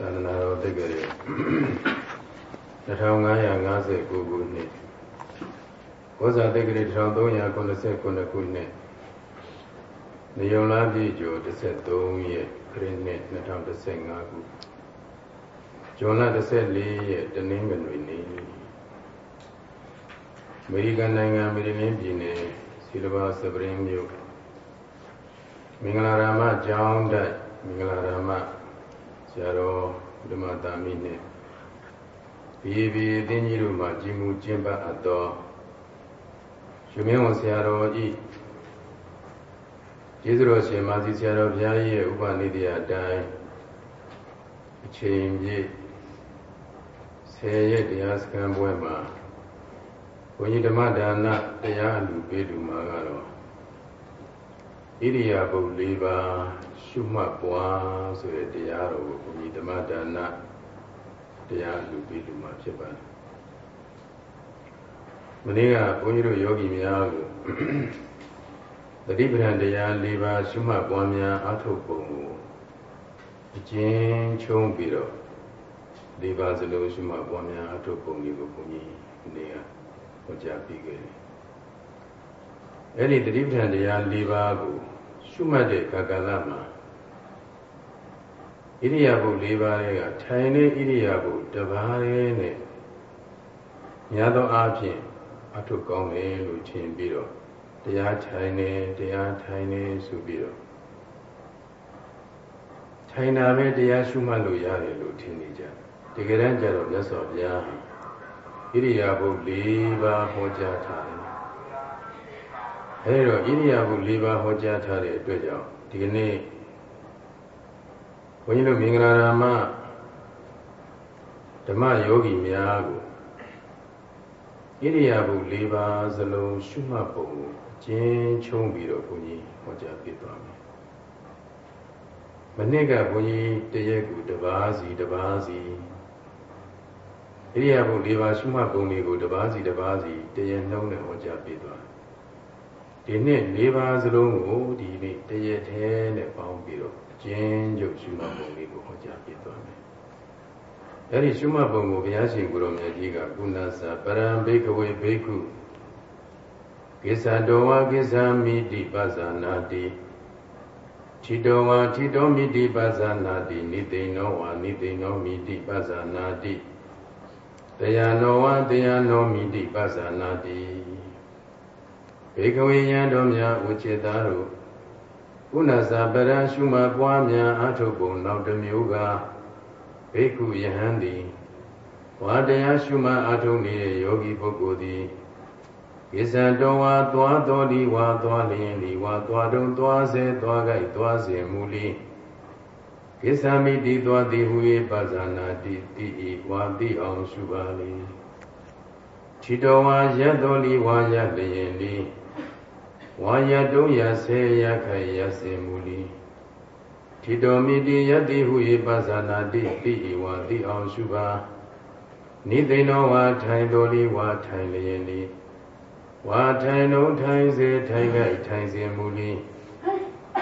သာသနာတော်တက္ကရာ2559ခုနှစ်ဘောဇာတက္ကရာ1389ခုနှစ်နေုံလားပြည့်ကျော်13ရက်ခရစ်နှစ်2015ခုဇွန်လ14ရက်တနင်္ဂနွေနေ့အမေရိကန်နိုင်ငံမေရီလင်းပြည်နယ်ဆီလဘာစပရင်းမြို့မင်္ဂလာရာမကျောင်းတိုက်မင်္ဂလာရာမဆ ရာတော်ဓမ္မတာမိနဲ့ဘီဘီအသင်းကြီးတို့မှာကြီးမှုကျင့်ပတ်အပ်သောရှင်မင်းဝန်ဆရာတော်ကြီးကျေးဇူးတော်ရှင်မာစီဆရာတော်ဘုရားကြီးရဲ့ဥပနိဒေယအတိုင်းအချိန်ပြည့်ဆယ်ရက်တရားစခန်းပွဲမှာဘုန်းကြီးဓမ္မဒါနတရားအလူပေးလူမှာကတော့ ဣရိယာပုတ်၄ပါးရှုမှတ်ပွားဆိုတဲ့တရားတော်ကိုဘုန်းကြီးဓမ္မဒါနတရားလူပေးလူမှာဖြစ်ပါတယ်မနေ့ကဘုန်းကြီးတို့ယောဂီများကိုတတိပဌံတရား၄ပါးရှုမှတ်ပွားများအထုတ်ပုံကိုအကျဉ်းချုံးပြီးတော့၄ပါးစလုံးရှုမှတ်ပွားများအထုတ်ပုံတွေကိုဘုန်းကြီးဒီနေ့ကဟောကြားပြီးခဲ့တယ် အဲ့ဒီတတိပဌံတရား၄ပါးကိုရှုမှတ်တဲ့ကာကလမှာဣရိယာပု၄ပါးကထိုင်တဲ့ဣရိယာပုတစ်ပါးနဲ့များသောအားဖြင့်အထုကောင်းတယ်လို့ထင်ပြီးတော့တရားထိုင်နေတရားထိုင်နေဆိုပြီးတော့ထိုင်တာပဲတရားရှုမှတ်လို့ရတယ်လို့ထင်နေကြတကယ်တမ်းကျတော့မြတ်စွာဘုရားဣရိယာပု၄ပါးဟောကြားထားတယ် အဲဒီတော့ဣရိယာပု၄ပါးဟောကြားထားတဲ့အတွက်ကြောင့်ဒီကနေ့ဘုန်းကြီးတို့မင်္ဂလာရာမဓမ္မယောဂီများကိုဣရိယာပု၄ပါးစလုံးရှုမှတ်ပုံကိုအကျဉ်းချုံးပြီးတော့ဘုန်းကြီးဟောကြားပြသွားမယ်။မနေ့ကဘုန်းကြီးတရက်ကိုတပါးစီတပါးစီဣရိယာပု၄ပါးရှုမှတ်ပုံတွေကိုတပါးစီတပါးစီတရက်နှုံးနဲ့ဟောကြားပြသွားတယ်။ ဒီနေ့၄ပါးစလုံးကိုဒီနေ့တရက်ထဲနဲ့ပေါင်းပြီးတော့ကျင်းကျုပ်ရှုမှတ်ပုံလေးကိုဟောကြားပြသွားမယ်။အဲဒီရှုမှတ်ပုံကိုဘုရားရှင်ကိုရောမြတ်ကြီးကကုဏ္ဏစာပရံဘိကဝေဘိက္ခုကိစ္ဆတောဝကိစ္ဆမိတိပဇာနာတိထိတောဝထိတောမိတိပဇာနာတိနိသိဏောဝနိသိဏောမိတိပဇာနာတိတယနောဝတယနောမိတိပဇာနာတိ ဘေကဝေယံတော်များဥจิตသားတို့ကုဏဇာပရရှုမပွားများအထုပ်ပုံနောက်တစ်မျိုးကဘေကုယဟန်သည်ဝါတရားရှုမှအထုံးနေတဲ့ယောဂီပုဂ္ဂိုလ်သည်ကိစ္စတော်ဝါသွားတော်ဒီဝါသွားလျင်ဒီဝါသွားတုံသွားစေသွားကြိုက်သွားစေမူလီကိစ္စမိတိသွားသည်ဟူ၏ပဇာနာတိတိဤဝါတိအောင်ရှုပါလေခြိတော်ဝါရက်တော်လီဝါရလျင်ဒီ ဝါယတုံးရဆေရခိုင်ရစေမူလီထိတော်မိတိယတိဟု၏ပဇာနာတိတိဤဝါတိအောင်ရှုပါနိသိဏောဝါထိုင်တော်လီဝါထိုင်လျင်ဒီဝါထိုင်လုံးထိုင်စေထိုင်ခိုက်ထိုင်စေမူလီ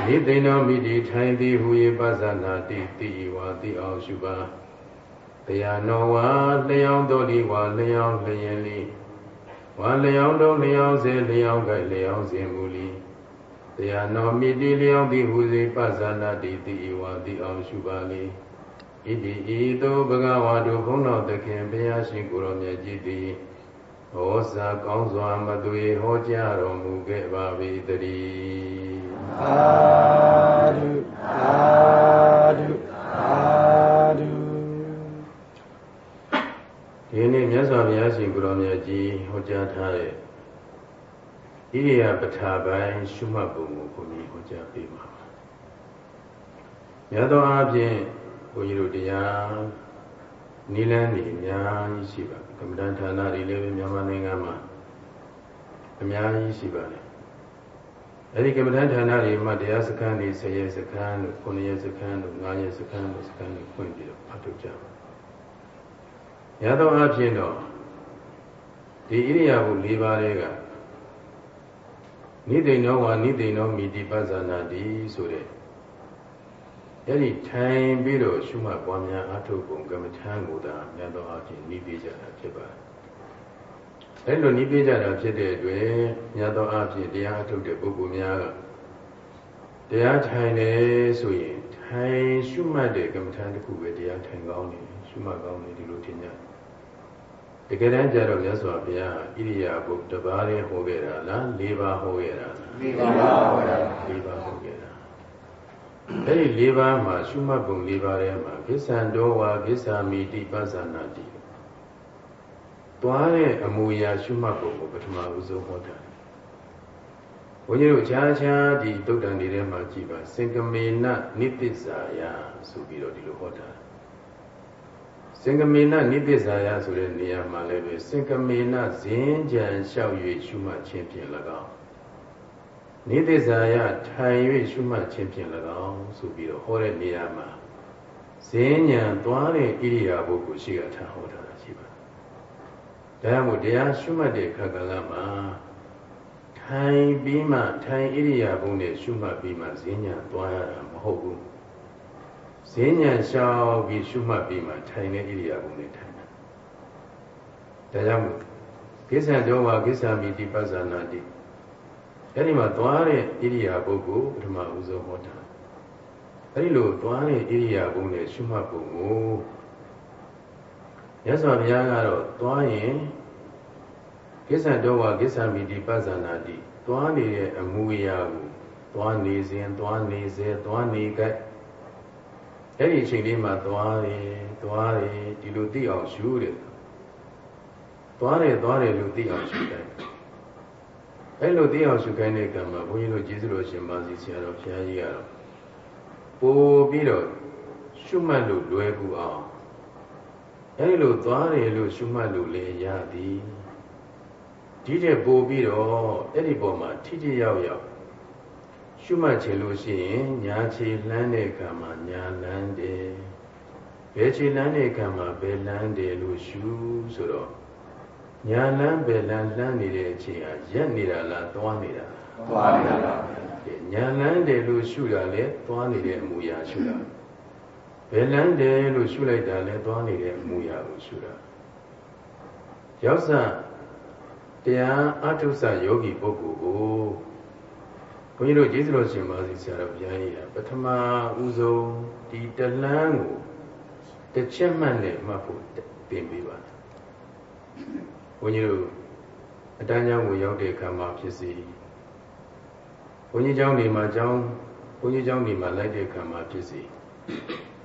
နိသိဏောမိတိထိုင်သည်ဟု၏ပဇာနာတိတိဤဝါတိအောင်ရှုပါတရားနောဝါလျောင်းတော်လီဝါလျောင်းလျင်လီ ဝါလျောင်းတုံးလျောင်းစေလျောင်းကဲ့လျောင်းစေမူလီတရားတော်မိတိလျောင်းသည်ဟူစေပဇာနာတိတိဤဝါတိအောင်ရှုပါလေဣတိဤသို့ဘဂဝါတို့ဘုန်းတော်သခင်ဘုရားရှင်ကိုရောမြတ်ကြီးသည်ဟောစာကောင်းစွာမသွေဟောကြားတော်မူခဲ့ပါ၏တည်းအာဓုအာဓုအာဓု ဒီနေ့မြတ်စွာဘုရားရှင်ကိုရောမြတ်ကြီးဟောကြားထားတဲ့ဣရိယာပထာပိုင်းရှုမှတ်ပုံကိုဘုန်းကြီးဟောကြားပေးပါမယ်။မြတ်သောအားဖြင့်ဘုန်းကြီးတို့တရားနိလန်းနေအများကြီးရှိပါကမ္မဋ္ဌာန်းဌာနတွေလည်းမြန်မာနိုင်ငံမှာအများကြီးရှိပါတယ်။အဲဒီကမ္မဋ္ဌာန်းဌာနတွေမှာတရားစခန်းတွေ10ရက်စခန်းတို့9ရက်စခန်းတို့9ရက်စခန်းတို့စခန်းတွေဖွင့်ပြီးတော့အထောက်ကြပါ ရသောအဖြစ်တော့ဒီဣရိယာပု၄ပါးတွေကနိသိဏောဝါနိသိဏောမိတိပဇာနာတိဆိုတဲ့အဲ့ဒီထိုင်ပြီးတော့ရှုမှတ်ပွားများအထုပ်ပုံကမ္မထံကိုသာမြတ်သောအဖြစ်နိပေးကြတာဖြစ်ပါတယ်။အဲ့လိုနိပေးကြတာဖြစ်တဲ့အတွက်မြတ်သောအဖြစ်တရားအထုတ်တဲ့ပုဂ္ဂိုလ်များကတရားထိုင်နေဆိုရင်ထိုင်ရှုမှတ်တဲ့ကမ္မထံတစ်ခုပဲတရားထိုင်ကောင်းနေ ရှုမှတ်ကောင်းနေဒီလိုထင်ကြတယ်။တကယ်တမ်းကျတော့မြတ်စွာဘုရားဣရိယာပုတပါးလေးဟောခဲ့တာလား၄ပါးဟောခဲ့တာလား၄ပါးဟောတာ၄ပါးဟောခဲ့တာအဲ့ဒီ၄ပါးမှာရှုမှတ်ပုံ၄ပါးထဲမှာပစ္စံတော်ဝါပစ္ဆာမိတိပသနာတိသွားတဲ့အမူအရာရှုမှတ်ပုံကိုပထမဦးဆုံးဟောတာဘုန်းကြီးတို့ခြားခြားဒီတုတ်တန်တွေထဲမှာကြည်ပါစင်ကမေနနိတ္တဇာယဆိုပြီးတော့ဒီလိုဟောတာ စင်ကမေနနိတ္တဇာယဆိုတဲ့နေရာမှာလည်းပဲစင်ကမေနဇင်းကြံလျှောက်၍ရှုမှတ်ခြင်းဖြင့်၎င်းနိသစ္စာယထိုင်၍ရှုမှတ်ခြင်းဖြင့်၎င်းဆိုပြီးတော့ဟောတဲ့နေရာမှာဈဉ္ဉံသွားတဲ့ဣရိယာပုဂ္ဂိုလ်ရှိကထားဟောတာရှိပါဒါကြောင့်မို့တရားရှုမှတ်တဲ့ခါကလာမှာထိုင်ပြီးမှထိုင်ဣရိယာပုနဲ့ရှုမှတ်ပြီးမှဈဉ္ဉံသွားရတာမဟုတ်ဘူး ဈဉ္ဉံရှောက်ပြီးရှုမှတ်ပြီးမှထိုင်တဲ့ဣရိယာပုနဲ့ထိုင်တာဒါကြောင့်မို့ကိစ္စတော်ဝါကိစ္စမိတိပဇာနာတိအဲ့ဒီမှာသွားတဲ့ဣရိယာပုဂ္ဂိုလ်ပထမဦးဆုံးဟောတာအဲ့ဒီလိုသွားတဲ့ဣရိယာပုနဲ့ရှုမှတ်ပုံကိုရသော်ဘုရားကတော့သွားရင်ကိစ္စတော်ဝါကိစ္စမိတိပဇာနာတိသွားနေတဲ့အမူအရာကိုသွားနေစဉ်သွားနေစေသွားနေကြ အဲ့ဒီအချိန်လေးမှာသွားတယ်သွားတယ်ဒီလိုသိအောင်ရှုတယ်သွားတယ်သွားတယ်လို့သိအောင်ရှုတယ်အဲ့လိုသိအောင်ရှုခိုင်းတဲ့ကံမှာဘုန်းကြီးတို့ကျေးဇူးတော်ရှင်ပါစီဆရာတော်ဘုရားကြီးကတော့ပို့ပြီးတော့ရှုမှတ်လို့လွယ်ကူအောင်အဲ့လိုသွားတယ်လို့ရှုမှတ်လို့လေရသည်ဒီတဲ့ပို့ပြီးတော့အဲ့ဒီပေါ်မှာထိထိရောက်ရောက် ရှုမှတ်ချင်လို့ရှိရင်ညာခြေလှမ်းတဲ့ကံမှာညာလှမ်းတယ်ဘယ်ခြေလှမ်းတဲ့ကံမှာဘယ်လှမ်းတယ်လို့ရှုဆိုတော့ညာလန်းပဲလန်းလှမ်းနေတဲ့အချိန်ဟာရက်နေတာလားသွားနေတာသွားနေတာပါညာလန်းတယ်လို့ရှုတာလေသွားနေတဲ့အမူအရာရှုတာဘယ်လန်းတယ်လို့ရှုလိုက်တာလဲသွားနေတဲ့အမူအရာကိုရှုတာရောက်စတရားအထုဆယောဂီပုဂ္ဂိုလ်ကို ဘုန်းကြီးတို့ကျေးဇူးတော်ရှင်ပါစီဆရာတော်ဘုရားကြီးကပထမဦးဆုံးဒီတလန်းကိုတစ်ချက်မှတ်နဲ့မှတ်ဖို့တင်ပေးပါတယ်ဘုန်းကြီးတို့အတန်းကျောင်းကိုရောက်တဲ့အခါမှာဖြစ်စီဘုန်းကြီးကျောင်းနေမှာကျောင်းဘုန်းကြီးကျောင်းနေမှာလိုက်တဲ့အခါမှာဖြစ်စီ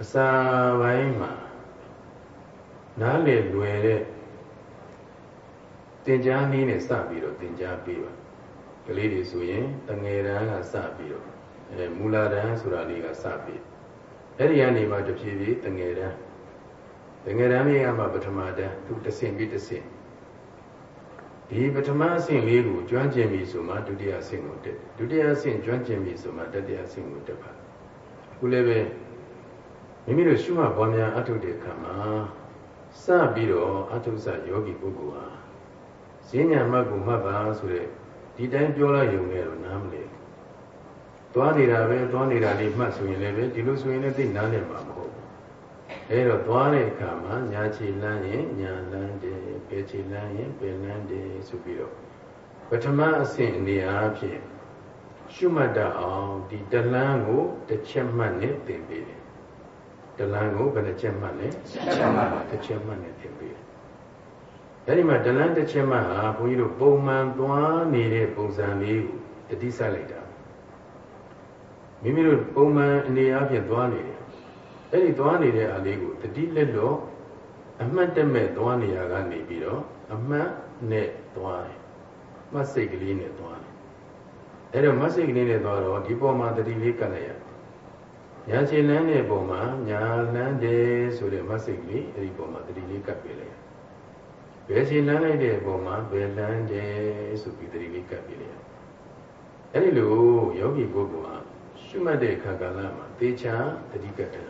အစာပိုင်းမှာနားလေလွယ်တဲ့တင် जा နည်းနဲ့စပြီးတော့တင် जा ပေးပါ ကလေးတွေဆိုရင်တငယ်တန်းကစပြီးတော့အဲမူလာတန်းဆိုတာလေးကစပြီးအဲ့ဒီကနေမှတဖြည်းဖြည်းတငယ်တန်းတငယ်တန်းလေးကမှပထမတန်းသူတစ်ဆင့်ပြီးတစ်ဆင့်ဒီပထမအဆင့်လေးကိုကျွမ်းကျင်ပြီဆိုမှဒုတိယအဆင့်ကိုတက်ဒုတိယအဆင့်ကျွမ်းကျင်ပြီဆိုမှတတိယအဆင့်ကိုတက်ပါခုလည်းပဲမိမိတို့ရှုမှတ်ပွားများအထုတဲ့အခါမှာစပြီးတော့အထုဆယောဂီပုဂ္ဂိုလ်ဟာဈဉ္ညာမှတ်ကိုမှတ်ပါဆိုတဲ့ ဒီတိုင်းပြောလိုက်ရုံနဲ့တော့နားမလဲသွားနေတာပဲသွားနေတာလေးမှတ်ဆိုရင်လည်းပဲဒီလိုဆိုရင်လည်းသိနားလည်မှာမဟုတ်ဘူးအဲတော့သွားတဲ့အခါမှာညာချီလန်းရင်ညာလန်းတယ်ဘယ်ချီလန်းရင်ဘယ်လန်းတယ်ဆိုပြီးတော့ပထမအဆင့်အနေအားဖြင့်ရှုမှတ်တတ်အောင်ဒီတလန်းကိုတစ်ချက်မှတ်နဲ့သင်ပေးတယ်တလန်းကိုဘယ်နှချက်မှတ်လဲတစ်ချက်မှတ်တစ်ချက်မှတ်နဲ့သင်ပေးတယ် အဲဒီမှာတလန်းတစ်ချက်မှတ်ဟာဘုန်းကြီးတို့ပုံမှန်သွားနေတဲ့ပုံစံလေးကိုတတိဆက်လိုက်တာမိမိတို့ပုံမှန်အနေအားဖြင့်သွားနေတယ်အဲ့ဒီသွားနေတဲ့အလေးကိုတတိလက်တော့အမှတ်တမဲ့သွားနေရကနေပြီးတော့အမှတ်နဲ့သွားတယ်မှတ်စိတ်ကလေးနဲ့သွားတယ်အဲ့တော့မှတ်စိတ်ကလေးနဲ့သွားတော့ဒီပေါ်မှာတတိလေးကတ်လိုက်ရညာခြေလန်းတဲ့ပုံမှာညာလန်းတယ်ဆိုတဲ့မှတ်စိတ်ကလေးအဲ့ဒီပုံမှာတတိလေးကတ်ပေးလိုက် ဘယ်ခြေလန်းလိုက်တဲ့ပုံမှာဘယ်လန်းတယ်ဆိုပြီးတတိလေးကတ်ပေးလိုက်အဲ့ဒီလိုယောဂီပုဂ္ဂိုလ်ဟာရှုမှတ်တဲ့ခါကာလမှာသေချာတတိကတ်တယ်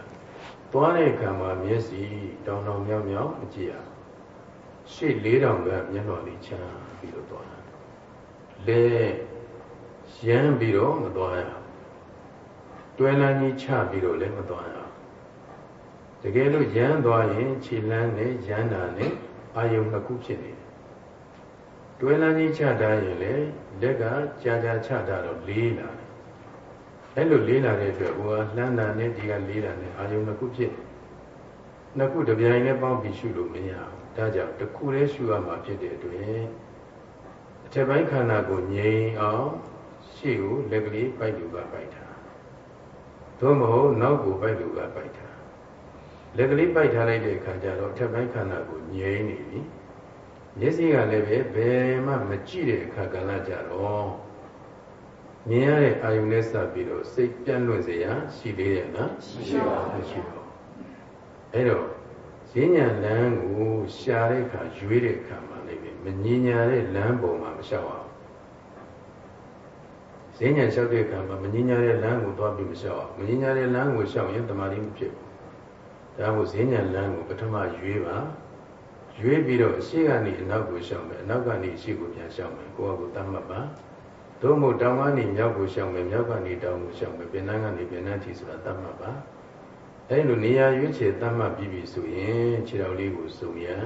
သွားတဲ့အခါမှာမျက်စိတောင်တောင်မြောက်မြောက်မကြည့်ရရှေ့လေးတောင်ကမျက်နှာလေးချမ်းပြီးတော့သွားတာလဲရမ်းပြီးတော့မသွားရဒတွဲလန်းကြီးချပြီးတော့လည်းမသွားရအောင်တကယ်လို့ရမ်းသွားရင်ခြေလန်းနဲ့ရမ်းတာနဲ့ အာယုံနှစ်ခုဖြစ်နေတယ်တွဲလန်းကြီးချတာရင်လေလက်ကကြာကြာချတာတော့လေးလာတယ်အဲ့လိုလေးလာတဲ့အတွက်ဟိုကလှမ်းတာနဲ့ဒီကလေးတာနဲ့အာယုံနှစ်ခုဖြစ်နှစ်ခုတပြိုင်နဲ့ပေါင်းပြီးရှုလို့မရဘူးဒါကြောင့်တစ်ခုတည်းရှုရမှာဖြစ်တဲ့အတွက်အထက်ပိုင်းခန္ဓာကိုငြိမ်အောင်ရှေ့ကိုလက်ကလေးပိုက်လူကပိုက်တာသို့မဟုတ်နောက်ကိုပိုက်လူကပိုက်တာ လက်ကလေးပိုက်ထားလိုက်တဲ့အခါကျတော့အထက်ပိုင်းခန္ဓာကိုငြိမ်နေပြီမျက်စိကလည်းပဲဘယ်မှမကြည့်တဲ့အခါကလည်းကြတော့မြင်ရတဲ့အာယုန်နဲ့စပ်ပြီးတော့စိတ်ပြန့်လွင့်စေရရှိသေးရဲ့နော်ရှိပါဘူးရှိပါအဲ့တော့ဈဉ္ညာလမ်းကိုရှာတဲ့အခါရွေးတဲ့အခါမှာလည်းမငြင်းညာတဲ့လမ်းပုံမှာမလျှောက်အောင်ဈဉ္ညာလျှောက်တဲ့အခါမှာမငြင်းညာတဲ့လမ်းကိုသွားပြီးမလျှောက်အောင်မငြင်းညာတဲ့လမ်းကိုလျှောက်ရင်တမာတိမဖြစ်ဘူး ဒါမို့ဈဉ္ညာလမ်းကိုပထမရွေးပါရွေးပြီးတော့အရှိကနေအနောက်ကိုလျှောက်မယ်အနောက်ကနေအရှိကိုပြန်လျှောက်မယ်ကိုယ့်အကိုတတ်မှတ်ပါသို့မဟုတ်တောင်ကနေမြောက်ကိုလျှောက်မယ်မြောက်ကနေတောင်ကိုလျှောက်မယ်ပြင်နှန်းကနေပြင်နှန်းထိဆိုတာတတ်မှတ်ပါအဲလိုနေရာရွေးချယ်တတ်မှတ်ပြီးပြီဆိုရင်ခြေတော်လေးကိုစုံရန်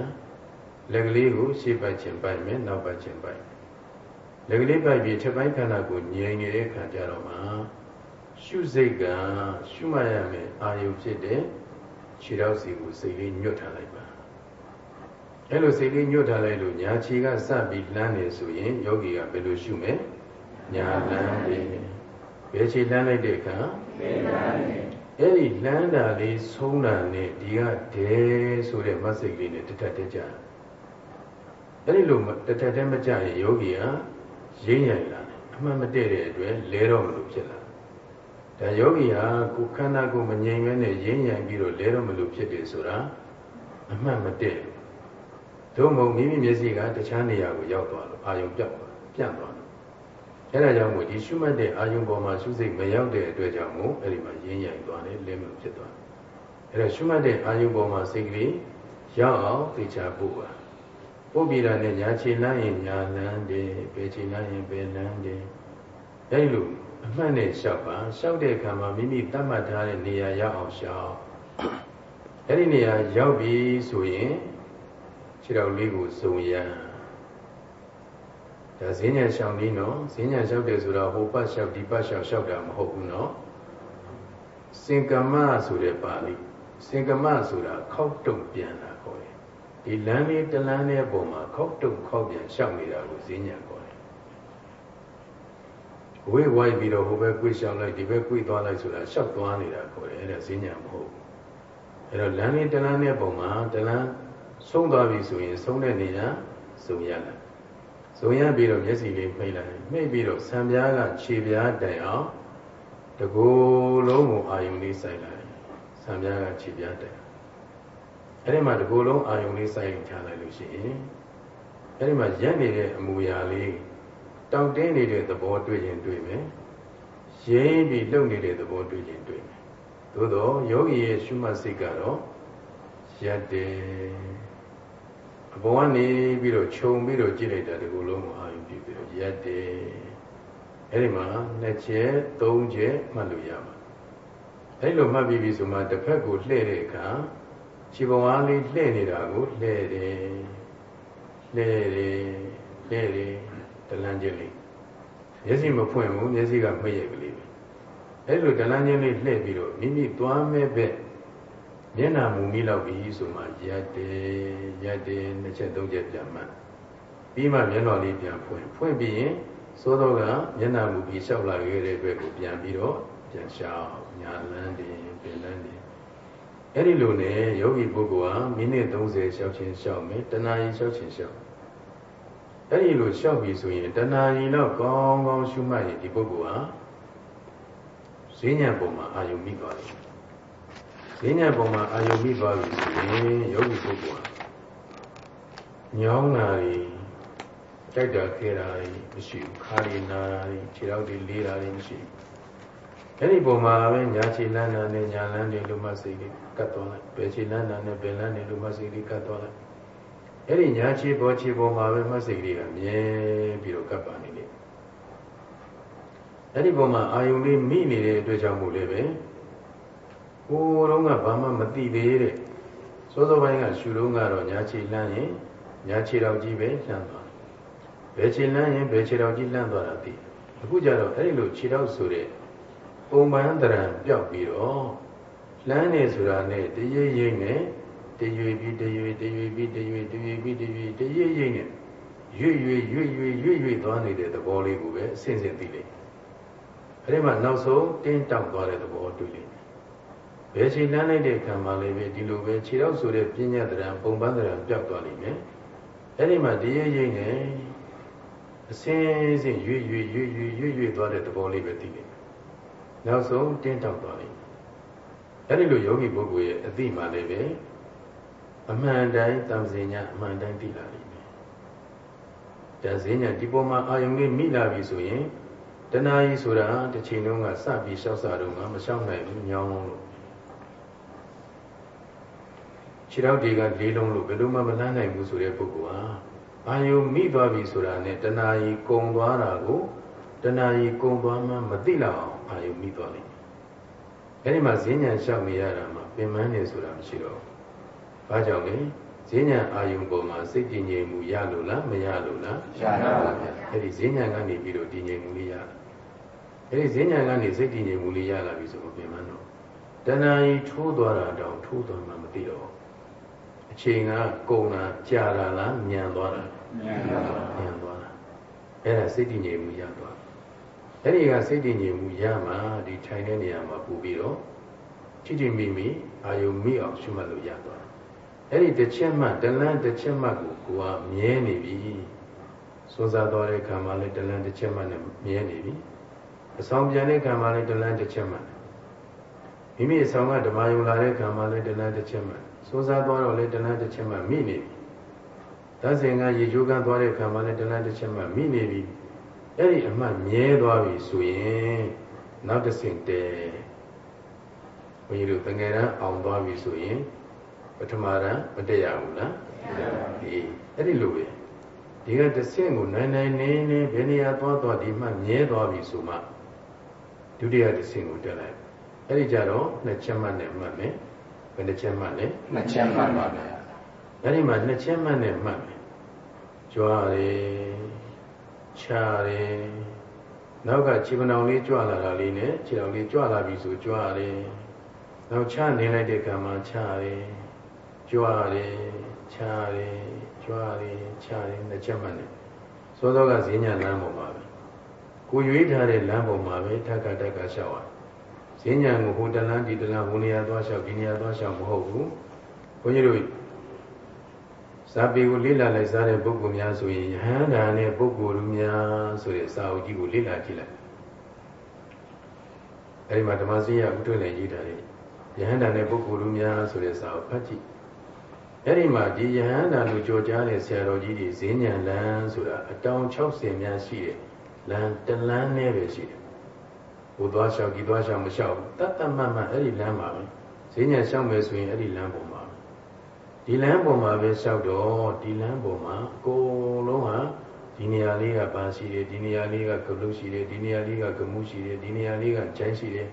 လက်ကလေးကိုရှေ့ပတ်ခြင်းပိုက်မယ်နောက်ပတ်ခြင်းပိုက်လက်ကလေးပိုက်ပြီးထပ်ပိုင်းခန္ဓာကိုငြိမ်နေတဲ့ခါကျတော့မှရှုစိတ်ကရှုမှတ်ရမယ်အာယုဖြစ်တဲ့ ခြေတော်စီကိုစိတ်လေးညွတ်ထားလိုက်ပါအဲလိုစိတ်လေးညွတ်ထားလိုက်လို့ညာခြေကစပြီးလှမ်းနေဆိုရင်ယောဂီကဘယ်လိုရှုမလဲညာလမ်းပြီးဘယ်ခြေလှမ်းလိုက်တဲ့အခါဘယ်လမ်းလဲအဲ့ဒီလမ်းတာလေးဆုံးတာနဲ့ဒီကဒဲဆိုတဲ့မဆိတ်လေးနဲ့တထက်တက်ကြအဲ့ဒီလိုတထက်တက်မကြရင်ယောဂီဟာရင်းရိုင်လာတယ်အမှန်မတည့်တဲ့အတွက်လဲတော့မလို့ဖြစ်လာ ဒါယောဂီဟာကိုခန္ဓာကိုမငြိမ်မဲနဲ့ရင်းရိုင်ပြီးတော့လဲတော့မလို့ဖြစ်တယ်ဆိုတာအမှန်မတည့်သို့မဟုတ်မိမိမျက်စိကတခြားနေရာကိုရောက်သွားလို့အာယုံပြောက်သွားပြန့်သွားအဲ့ဒါကြောင့်မို့ဒီရှုမှတ်တဲ့အာယုံပေါ်မှာရှုစိတ်မရောက်တဲ့အတွက်ကြောင့်မို့အဲ့ဒီမှာရင်းရိုင်သွားတယ်လင်းလို့ဖြစ်သွားတယ်အဲ့ဒါရှုမှတ်တဲ့အာယုံပေါ်မှာစိတ်ကလေးရောက်အောင်သိချပို့ပါပို့ပြီးတာနဲ့ညာခြေလမ်းရင်ညာလမ်းတယ်ဘယ်ခြေလမ်းရင်ဘယ်လမ်းတယ်အဲ့လို အမှန်နဲ့လျှောက်ပါလျှောက်တဲ့အခါမှာမိမိတတ်မှတ်ထားတဲ့နေရာရောက်အောင်လျှောက်အဲ့ဒီနေရာရောက်ပြီဆိုရင်ခြေတော်လေးကိုစုံရမ်းဒါဈဉ္ညာရှောင်ပြီးနော်ဈဉ္ညာလျှောက်တယ်ဆိုတော့ဟိုပတ်လျှောက်ဒီပတ်လျှောက်လျှောက်တာမဟုတ်ဘူးနော်စင်ကမဆိုတဲ့ပါဠိစင်ကမဆိုတာခောက်တုံပြန်တာခေါ်တယ်ဒီလမ်းလေးတလမ်းလေးပုံမှာခောက်တုံခောက်ပြန်လျှောက်နေတာကိုဈဉ္ညာခေါ်တယ် ဝေးဝိုင်းပြီးတော့ဟိုဘက်ကွေ့လျှောက်လိုက်ဒီဘက်ကွေ့သွားလိုက်ဆိုတာလျှောက်သွားနေတာခေါ်တယ်အဲ့ဒါဈဉ္ညာမဟုတ်ဘူးအဲ့တော့လမ်းလေးတလမ်းလေးပုံမှာတလမ်းဆုံးသွားပြီဆိုရင်ဆုံးတဲ့နေရာစုံရလာဇုံရပြီးတော့မျက်စိလေးမှိတ်လိုက်မှိတ်ပြီးတော့ဆံပြားကခြေပြားတိုင်အောင်တကူလုံးကိုအာယုံလေးစိုက်လိုက်ဆံပြားကခြေပြားတိုင်အဲ့ဒီမှာတကူလုံးအာယုံလေးစိုက်ချလိုက်လို့ရှိရင်အဲ့ဒီမှာရက်နေတဲ့အမူအရာလေး တောင့်တင်းနေတဲ့သဘောတွေ့ရင်တွေ့မယ်ရင်းပြီးလှုပ်နေတဲ့သဘောတွေ့ရင်တွေ့မယ်သို့တော့ယောဂီရဲ့ရှုမှတ်စိတ်ကတော့ရက်တယ်အပေါ်ကနေပြီးတော့ခြုံပြီးတော့ကြည့်လိုက်တာဒီလိုလုံးကိုအာရုံပြုပြီးတော့ရက်တယ်အဲ့ဒီမှာနှစ်ချက်သုံးချက်မှတ်လို့ရမှာအဲ့လိုမှတ်ပြီးပြီဆိုမှတစ်ဖက်ကိုလှည့်တဲ့အခါခြေပေါ်အားလေးလှည့်နေတာကိုလှည့်တယ်လှည့်တယ်လှည့်တယ် တလန်းချင်းလေးမျက်စိမဖွင့်ဘူးမျက်စိကမှိတ်ရကလေးပဲအဲ့လိုတလန်းချင်းလေးလှည့်ပြီးတော့မိမိသွားမဲ့ဘက်မျက်နာမူမိလောက်ပြီဆိုမှရက်တယ်ရက်တယ်နှစ်ချက်သုံးချက်ပြန်မှတ်ပြီးမှမျက်တော်လေးပြန်ဖွင့်ဖွင့်ပြီးရင်သိုးတော့ကမျက်နာမူပြီးလျှောက်လာခဲ့တဲ့အတွက်ကိုပြန်ပြီးတော့ပြန်လျှောက်ညာလန်းတယ်ပြင်လန်းတယ်အဲ့ဒီလိုနဲ့ယောဂီပုဂ္ဂိုလ်ဟာမိနစ်30လျှောက်ခြင်းလျှောက်မယ်တဏှာကြီးလျှောက်ခြင်းလျှောက် အဲ့ဒီလိုလျှောက်ပြီဆိုရင်တဏှာကြီးတော့ကောင်းကောင်းရှုမှတ်ရင်ဒီပုဂ္ဂိုလ်ဟာဈဉ္ညာပုံမှာအာယုံမိသွားတယ်ဈဉ္ညာပုံမှာအာယုမိသွားပြီဆိုရင်ယောဂီပုဂ္ဂိုလ်ဟာညောင်းတာတွေကြိုက်တာခဲတာတွေမရှိဘူးခါရီနာတာတွေခြေထောက်တွေလေးတာတွေမရှိဘူးအဲ့ဒီပုံမှာပဲညာခြေလန်းတာနဲ့ညာလန်းတွေလူမစိတ်လေးကတ်သွားလိုက်ဘယ်ခြေလန်းတာနဲ့ဘယ်လန်းတွေလူမစိတ်လေးကတ်သွားလိုက် အဲ့ဒီညာခြေပေါ်ခြေပေါ်မှာပဲမစိတ်လေးကမြဲပြီးတော့ကတ်ပါနေလေအဲ့ဒီပုံမှာအာယုံလေးမိနေတဲ့အတွက်ကြောင့်မို့လည်းပဲဟိုတော့ကဘာမှမသိသေးတဲ့စောစောပိုင်းကရှူတော့ကတော့ညာချီလန်းရင်ညာချီတော်ကြီးပဲလှမ်းသွားဘယ်ချီလန်းရင်ဘယ်ချီတော်ကြီးလှမ်းသွားတာသိအခုကျတော့အဲ့ဒီလိုခြေတော်ဆိုတဲ့ပုံပန်းတရံပျောက်ပြီးတော့လမ်းနေဆိုတာနဲ့တရေရိမ့်နဲ့ တရွေပြီးတရွေတရွေပြီးတရွေတရွေပြီးတရွေတရေရိမ့်နဲ့ရွေ့ရွေ့ရွေ့ရွေ့ရွေ့ရွေ့သွားနေတဲ့သဘောလေးကိုပဲအစဉ်စဉ်သိလိမ့်အဲ့ဒီမှာနောက်ဆုံးတင်းတောက်သွားတဲ့သဘောတွေ့လိမ့်ဘယ်ချိန်လမ်းလိုက်တဲ့ခံမှလည်းပဲဒီလိုပဲခြေတော့ဆိုတဲ့ပညာတရံပုံပန်းတရံပျောက်သွားလိမ့်မယ်အဲ့ဒီမှာတရေရိမ့်နဲ့အစဉ်စဉ်ရွေ့ရွေ့ရွေ့ရွေ့ရွေ့ရွေ့သွားတဲ့သဘောလေးပဲသိလိမ့်နောက်ဆုံးတင်းတောက်သွားလိမ့်အဲ့ဒီလိုယောဂီပုဂ္ဂိုလ်ရဲ့အတိမှလည်းပဲ အမှန်တိုင်းတံစင်ညာအမှန်တိုင်းသိလာလိမ့်မယ်။တံစင်ညာဒီပေါ်မှာအာယုံလေးမိလာပြီဆိုရင်တဏှာကြီးဆိုတာတစ်ချိန်လုံးကစပြီးလျှောက်စားတော့မှမလျှောက်နိုင်ဘူးညောင်းလို့ခြေထောက်တွေကလေးလုံးလို့ဘယ်လိုမှမလန်းနိုင်ဘူးဆိုတဲ့ပုဂ္ဂိုလ်ဟာအာယုံမိသွားပြီဆိုတာနဲ့တဏှာကြီးကုံသွားတာကိုတဏှာကြီးကုံသွားမှမသိလောက်အောင်အာယုံမိသွားလိမ့်မယ်။အဲဒီမှာဈဉ္ဉံလျှောက်နေရတာမှပင်ပန်းနေဆိုတာမရှိတော့ဘူး။ ဘာကြောင့်လဲဈဉ္ဉံအာယုံပေါ်မှာစိတ်တည်ငြိမ်မှုရလို့လားမရလို့လားရတာပါဗျာအဲ့ဒီဈဉ္ဉံကနေပြီးတော့တည်ငြိမ်မှုလေးရအဲ့ဒီဈဉ္ဉံကနေစိတ်တည်ငြိမ်မှုလေးရလာပြီဆိုတော့ပြင်မတော့တဏှာကြီးထိုးသွားတာတောင်ထိုးသွားမှမသိတော့အချိန်ကကုန်တာကြာတာလားမြန်သွားတာမြန်သွားတာမြန်သွားတာအဲ့ဒါစိတ်တည်ငြိမ်မှုရသွားအဲ့ဒီကစိတ်တည်ငြိမ်မှုရမှဒီထိုင်တဲ့နေရာမှာပူပြီးတော့ချစ်ချင်မိမိအာယုံမိအောင်ရှုမှတ်လို့ရသွား အဲ့ဒီတစ်ချက်မှတလန်းတစ်ချက်မှကိုကိုကမြဲနေပြီစိုးစားသွားတဲ့ခံမှလည်းတလန်းတစ်ချက်မှနဲ့မြဲနေပြီအဆောင်ပြန်တဲ့ခံမှလည်းတလန်းတစ်ချက်မှမိမိအဆောင်ကဓမ္မယုံလာတဲ့ခံမှလည်းတလန်းတစ်ချက်မှစိုးစားသွားတော့လည်းတလန်းတစ်ချက်မှမိနေပြီသတ်စဉ်ကရေချိုးကန်းသွားတဲ့ခံမှလည်းတလန်းတစ်ချက်မှမိနေပြီအဲ့ဒီအမှတ်မြဲသွားပြီဆိုရင်နောက်တစ်ဆင့်တည်းဘုန်းကြီးတို့တကယ်တမ်းအောင်သွားပြီဆိုရင် ပထမရန်မတက်ရဘူးလားအေးအဲ့ဒီလိုပဲဒီကတဆင့်ကိုနိုင်နိုင်နေနေဘယ်နေရာသွားသွားဒီမှမြဲသွားပြီဆိုမှဒုတိယတဆင့်ကိုတက်လိုက်အဲ့ဒီကြတော့နှစ်ချက်မှတ်နဲ့မှတ်မယ်ဘယ်နှချက်မှတ်လဲနှစ်ချက်မှတ်ပါဗျာအဲ့ဒီမှာနှစ်ချက်မှတ်နဲ့မှတ်မယ်ကြွားတယ်ချားတယ်နောက်ကခြေပနောင်လေးကြွလာတာလေးနဲ့ခြေတော်လေးကြွလာပြီဆိုကြွားတယ်နောက်ချနေလိုက်တဲ့ကံမှာချားတယ် ကြွားတယ်ချားတယ်ကြွားတယ်ချားတယ်နှစ်ချက်မှတ်တယ်စောစောကဈဉ္ညာလမ်းပေါ်မှာပဲကိုရွေးထားတဲ့လမ်းပေါ်မှာပဲထက်ကတက်ကရှောက်ရဈဉ္ညာကိုဟိုတလန်းဒီတလန်းဟိုနေရာသွားရှောက်ဒီနေရာသွားရှောက်မဟုတ်ဘူးဘုန်းကြီးတို့ဇာပေကိုလေ့လာလိုက်စားတဲ့ပုဂ္ဂိုလ်များဆိုရင်ယဟန္တာနဲ့ပုဂ္ဂိုလ်လူများဆိုတဲ့စာအုပ်ကြီးကိုလေ့လာကြည့်လိုက်အဲဒီမှာဓမ္မစရိယဥထွေလည်းရေးထားတယ်ယဟန္တာနဲ့ပုဂ္ဂိုလ်လူများဆိုတဲ့စာအုပ်ဖတ်ကြည့် အဲ့ဒီမှာဒီယဟန္တာလူကြောကြားတဲ့ဆရာတော်ကြီးတွေဈဉ္ဉံလန်းဆိုတာအတောင်60များရှိတဲ့လမ်းတလန်းနဲ့ပဲရှိတယ်။ဟိုသွားလျှောက်ဒီသွားလျှောက်မလျှောက်ဘူး။တတ်တတ်မှတ်မှတ်အဲ့ဒီလမ်းမှာပဲဈဉ္ဉံလျှောက်မယ်ဆိုရင်အဲ့ဒီလမ်းပေါ်မှာပဲဒီလမ်းပေါ်မှာပဲလျှောက်တော့ဒီလမ်းပေါ်မှာအကုန်လုံးဟာဒီနေရာလေးကပန်းရှိတယ်ဒီနေရာလေးကကလုရှိတယ်ဒီနေရာလေးကကမှုရှိတယ်ဒီနေရာလေးကကျိုင်းရှိတယ်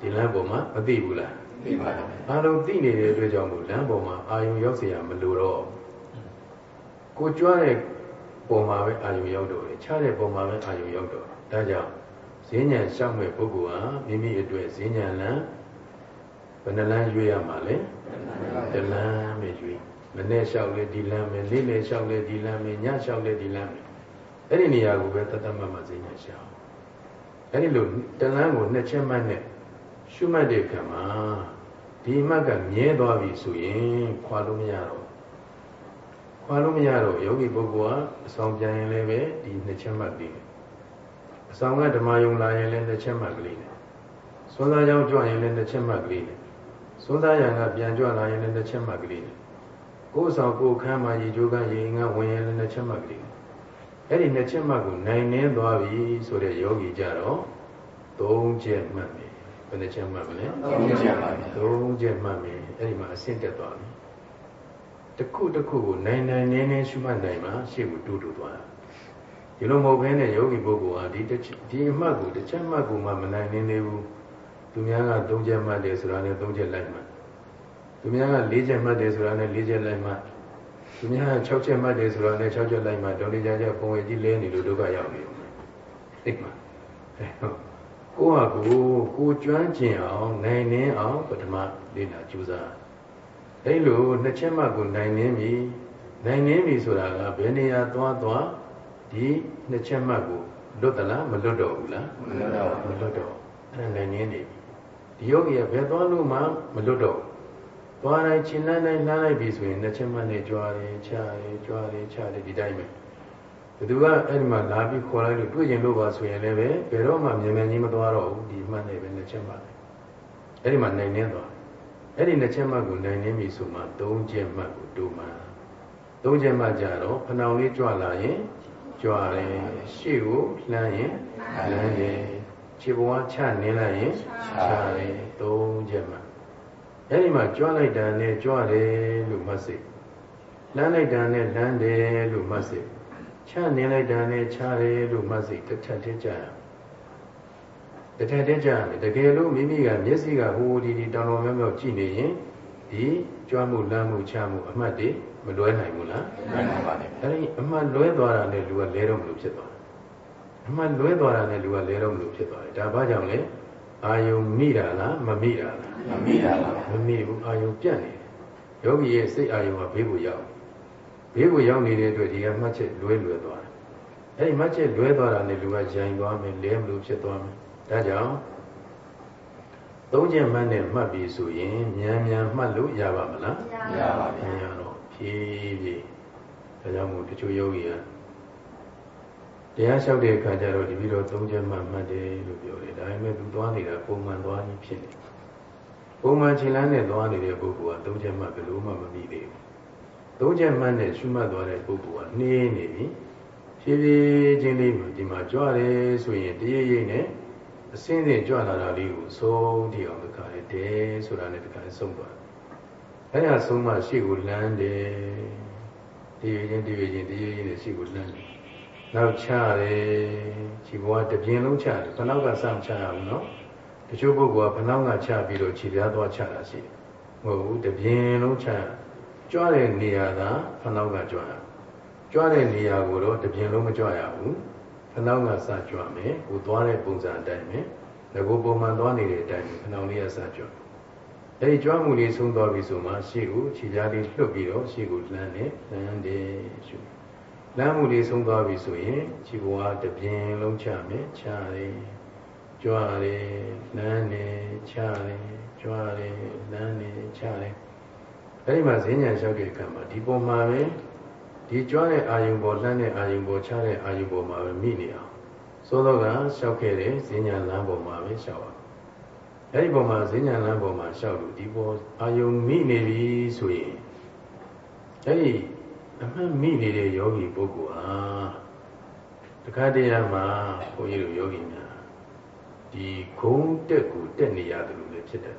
ဒီလမ်းပေါ်မှာမသိဘူးလား သိပါတယ်အားလုံးသိနေတဲ့အတွက်ကြောင့်မို့လမ်းပေါ်မှာအာယုံရောက်เสียမလို့တော့ကိုကြွားတဲ့ပုံမှာပဲအာယုံရောက်တော့တယ်ခြားတဲ့ပုံမှာပဲအာယုံရောက်တော့ဒါကြောင့်ဈဉ္ဉံရှောက်မဲ့ပုဂ္ဂိုလ်ဟာမိမိအတွက်ဈဉ္ဉံလမ်းဘယ်နှလမ်းရွေးရမှာလဲတလမ်းပဲရွေးမနေ့လျှောက်လေဒီလမ်းပဲနေ့လေလျှောက်လေဒီလမ်းပဲညလျှောက်လေဒီလမ်းပဲအဲ့ဒီနေရာကိုပဲတတ်တတ်မှတ်မှဈဉ္ဉံရှောက်အဲ့ဒီလိုတလမ်းကိုနှစ်ချက်မှတ်နဲ့ ရှုမှတ်တဲ့အခါမှာဒီမှတ်ကမြဲသွားပြီဆိုရင်ခွာလို့မရတော့ခွာလို့မရတော့ယောဂီပုဂ္ဂိုလ်ကအဆောင်ပြန်ရင်လည်းပဲဒီနှစ်ချက်မှတ်ပြီးအဆောင်ကဓမ္မယုံလာရင်လည်းနှစ်ချက်မှတ်ကလေးနဲ့သွန်သားကြောင့်ကြွရင်လည်းနှစ်ချက်မှတ်ကလေးနဲ့သွန်သားရံကပြန်ကြွလာရင်လည်းနှစ်ချက်မှတ်ကလေးနဲ့ကိုယ်ဆောင်ကိုယ်ခမ်းမှာရေချိုးကရေငါဝင်ရင်လည်းနှစ်ချက်မှတ်ကလေးနဲ့အဲ့ဒီနှစ်ချက်မှတ်ကိုနိုင်နှင်းသွားပြီဆိုတဲ့ယောဂီကြတော့သုံးချက်မှတ်ပြီ ယ်နှချက်မှတ်မလဲသုံးချက်ပါဗျာသုံးချက်မှတ်မယ်အဲ့ဒီမှာအဆင့်တက်သွားပြီတခုတခုကိုနိုင်နိုင်နင်းနင်းရှုမှတ်နိုင်မှရှေ့ကိုတူတူသွားတာဒီဒီလိုမဟုတ်ဘဲနဲ့ယောဂီပုဂ္ဂိုလ်ဟာဒီဒီအမှတ်ကိုတစ်ချက်မှတ်ကိုမှမနိုင်နေသေးဘူးသူများက၃ချက်မှတ်တယ်ဆိုတာနဲ့၃ချက်လိုက်မှတ်သူများက၄ချက်မှတ်တယ်ဆိုတာနဲ့၄ချက်လိုက်မှတ်သူများက6ချက်မှတ်တယ်ဆိုတာနဲ့6ချက်လိုက်မှတ်ဒေါ်လေးကြကြပုံဝေကြီးလဲနေလို့ဒုက္ခရောက်နေတယ်သိမှာအဲဟုတ် ကိုယ့်ဟာကိုယ်ကိုကျွမ်းကျင်အောင်နိုင်နေအောင်ပထမလေ့လာကြိုးစားအဲလိုနှစ်ချက်မှကိုနိုင်နေပြီနိုင်နေပြီဆိုတာကဘယ်နေရာသွားသွားဒီနှစ်ချက်မှကိုလွတ်သလားမလွတ်တော့ဘူးလားမလွတ်တော့မလွတ်တော့အဲ့ဒါနိုင်နေနေပြီဒီယောဂီကဘယ်သွားလို့မှမလွတ်တော့သွားတိုင်းရှင်းလိုက်လိုက်လှမ်းလိုက်ပြီဆိုရင်နှစ်ချက်မှနဲ့ကြွားတယ်ချတယ်ကြွားတယ်ချတယ်ဒီတိုင်းပဲ ဘသူကအဲ့ဒီမှာလာပြီးခေါ်လိုက်လို့တွေ့ကျင်လို့ပါဆိုရင်လည်းပဲဘယ်တော့မှမြန်မြန်ကြီးမသွားတော့ဘူးဒီမှတ်နေပဲနှစ်ချက်မှအဲ့ဒီမှာနိုင်နေသွားအဲ့ဒီနှစ်ချက်မှကိုနိုင်နေပြီဆိုမှသုံးချက်မှကိုတူမှသုံးချက်မှကြတော့ဖဏောင်လေးကြွလာရင်ကြွတယ်ရှေ့ကိုလှမ်းရင်လှမ်းတယ်ခြေပေါ်ချနင်းလိုက်ရင်ချတယ်သုံးချက်မှအဲ့ဒီမှာကြွလိုက်တာနဲ့ကြွတယ်လို့မှတ်စိလှမ်းလိုက်တာနဲ့လှမ်းတယ်လို့မှတ်စိ ချနင်းလိုက်တာနဲ့ချတယ်လို့မှတ်စိတစ်ထပ်တည်းကြရတစ်ထပ်တည်းကြရမယ်တကယ်လို့မိမိကမျက်စိကဟိုဒီဒီတောင်တော်မြောက်မြောက်ကြည့်နေရင်ဒီကြွမှုလမ်းမှုချမှုအမှတ်တွေမလွဲနိုင်ဘူးလားလွဲနိုင်ပါတယ်အဲဒီအမှန်လွဲသွားတာနဲ့လူကလဲတော့မလို့ဖြစ်သွားတယ်အမှန်လွဲသွားတာနဲ့လူကလဲတော့မလို့ဖြစ်သွားတယ်ဒါဘာကြောင့်လဲအာယုံမိတာလားမမိတာလားမမိတာပါမမိဘူးအာယုံပြတ်နေတယ်ယောဂီရဲ့စိတ်အာယုံကဘေးကိုရောက် ဘေးကိုရောက်နေတဲ့အတွက်ဒီကမှတ်ချက်လွဲလွဲသွားတယ်အဲဒီမှတ်ချက်လွဲသွားတာနဲ့လူကရိုင်သွားမယ်လဲမလို့ဖြစ်သွားမယ်ဒါကြောင့်သုံးချက်မှတ်နဲ့မှတ်ပြီဆိုရင်မြန်မြန်မှတ်လို့ရပါမလားမရပါဘူးရတော့ဖြည်းဖြည်းဒါကြောင့်မို့တချို့ယောဂီကတရားလျှောက်တဲ့အခါကျတော့ဒီပြီးတော့သုံးချက်မှမှတ်တယ်လို့ပြောတယ်ဒါပေမဲ့သူသွားနေတာပုံမှန်သွားကြီးဖြစ်နေပုံမှန်ခြေလမ်းနဲ့သွားနေတဲ့ပုဂ္ဂိုလ်ကသုံးချက်မှဘယ်လိုမှမမိသေးဘူး သုံးချက်မှနဲ့ရှုမှတ်သွားတဲ့ပုဂ္ဂိုလ်ကနှေးနေပြီဖြည်းဖြည်းချင်းလေးဒီမှာကြွတယ်ဆိုရင်တရရိပ်နဲ့အစင်းစင်းကြွလာတာလေးကိုဆုံးတည်အောင်တခါလေတဲဆိုတာနဲ့တခါလေဆုံးသွားအဲ့ဒါဆုံးမှရှေ့ကိုလမ်းတယ်တည်ရချင်းတည်ရချင်းတည်ရချင်းနဲ့ရှေ့ကိုလမ်းတယ်နောက်ချတယ်ခြေဘဝတပြင်းလုံးချတယ်ဘနောက်ကစမ်းချရဘူးနော်တချို့ပုဂ္ဂိုလ်ကဘနောက်ကချပြီးတော့ခြေပြားသွားချတာရှိတယ်မဟုတ်ဘူးတပြင်းလုံးချ ကြွတဲ့နေရာကဘနောက်ကကြွရကြွတဲ့နေရာကိုတော့တပြင်းလုံးမကြွရဘူးခဏောင်းကစကြွမယ်ကိုသွားတဲ့ပုံစံအတိုင်းပဲငကိုပုံမှန်သွားနေတဲ့အတိုင်းခဏောင်းလေးကစကြွအဲဒီကြွမှုလေးဆုံးသွားပြီဆိုမှရှေ့ကိုခြေကြားလေးလှုပ်ပြီးတော့ရှေ့ကိုလှမ်းတယ်လှမ်းတယ်ရှုလမ်းမှုလေးဆုံးသွားပြီဆိုရင်ခြေဘဝတပြင်းလုံးချမယ်ချတယ်ကြွတယ်လှမ်းတယ်ချတယ်ကြွတယ်လှမ်းတယ်ချတယ် အဲဒီမှာဈဉ္ညာလျှောက်တဲ့အခါမှာဒီပုံမှာပဲဒီကြွားတဲ့အာယုံပေါ်လှမ်းတဲ့အာယုံပေါ်ချတဲ့အာယုံပေါ်မှာပဲမိနေအောင်သို့တော့ကလျှောက်ခဲ့တဲ့ဈဉ္ညာလမ်းပေါ်မှာပဲလျှောက်အောင်အဲ့ဒီပေါ်မှာဈဉ္ညာလမ်းပေါ်မှာလျှောက်လို့ဒီပေါ်အာယုံမိနေပြီဆိုရင်အဲ့ဒီအမှန်မိနေတဲ့ယောဂီပုဂ္ဂိုလ်ဟာတခါတည်းမှာဘုန်းကြီးတို့ယောဂီများဒီဂုံတက်ကိုတက်နေရတယ်လို့လည်းဖြစ်တယ်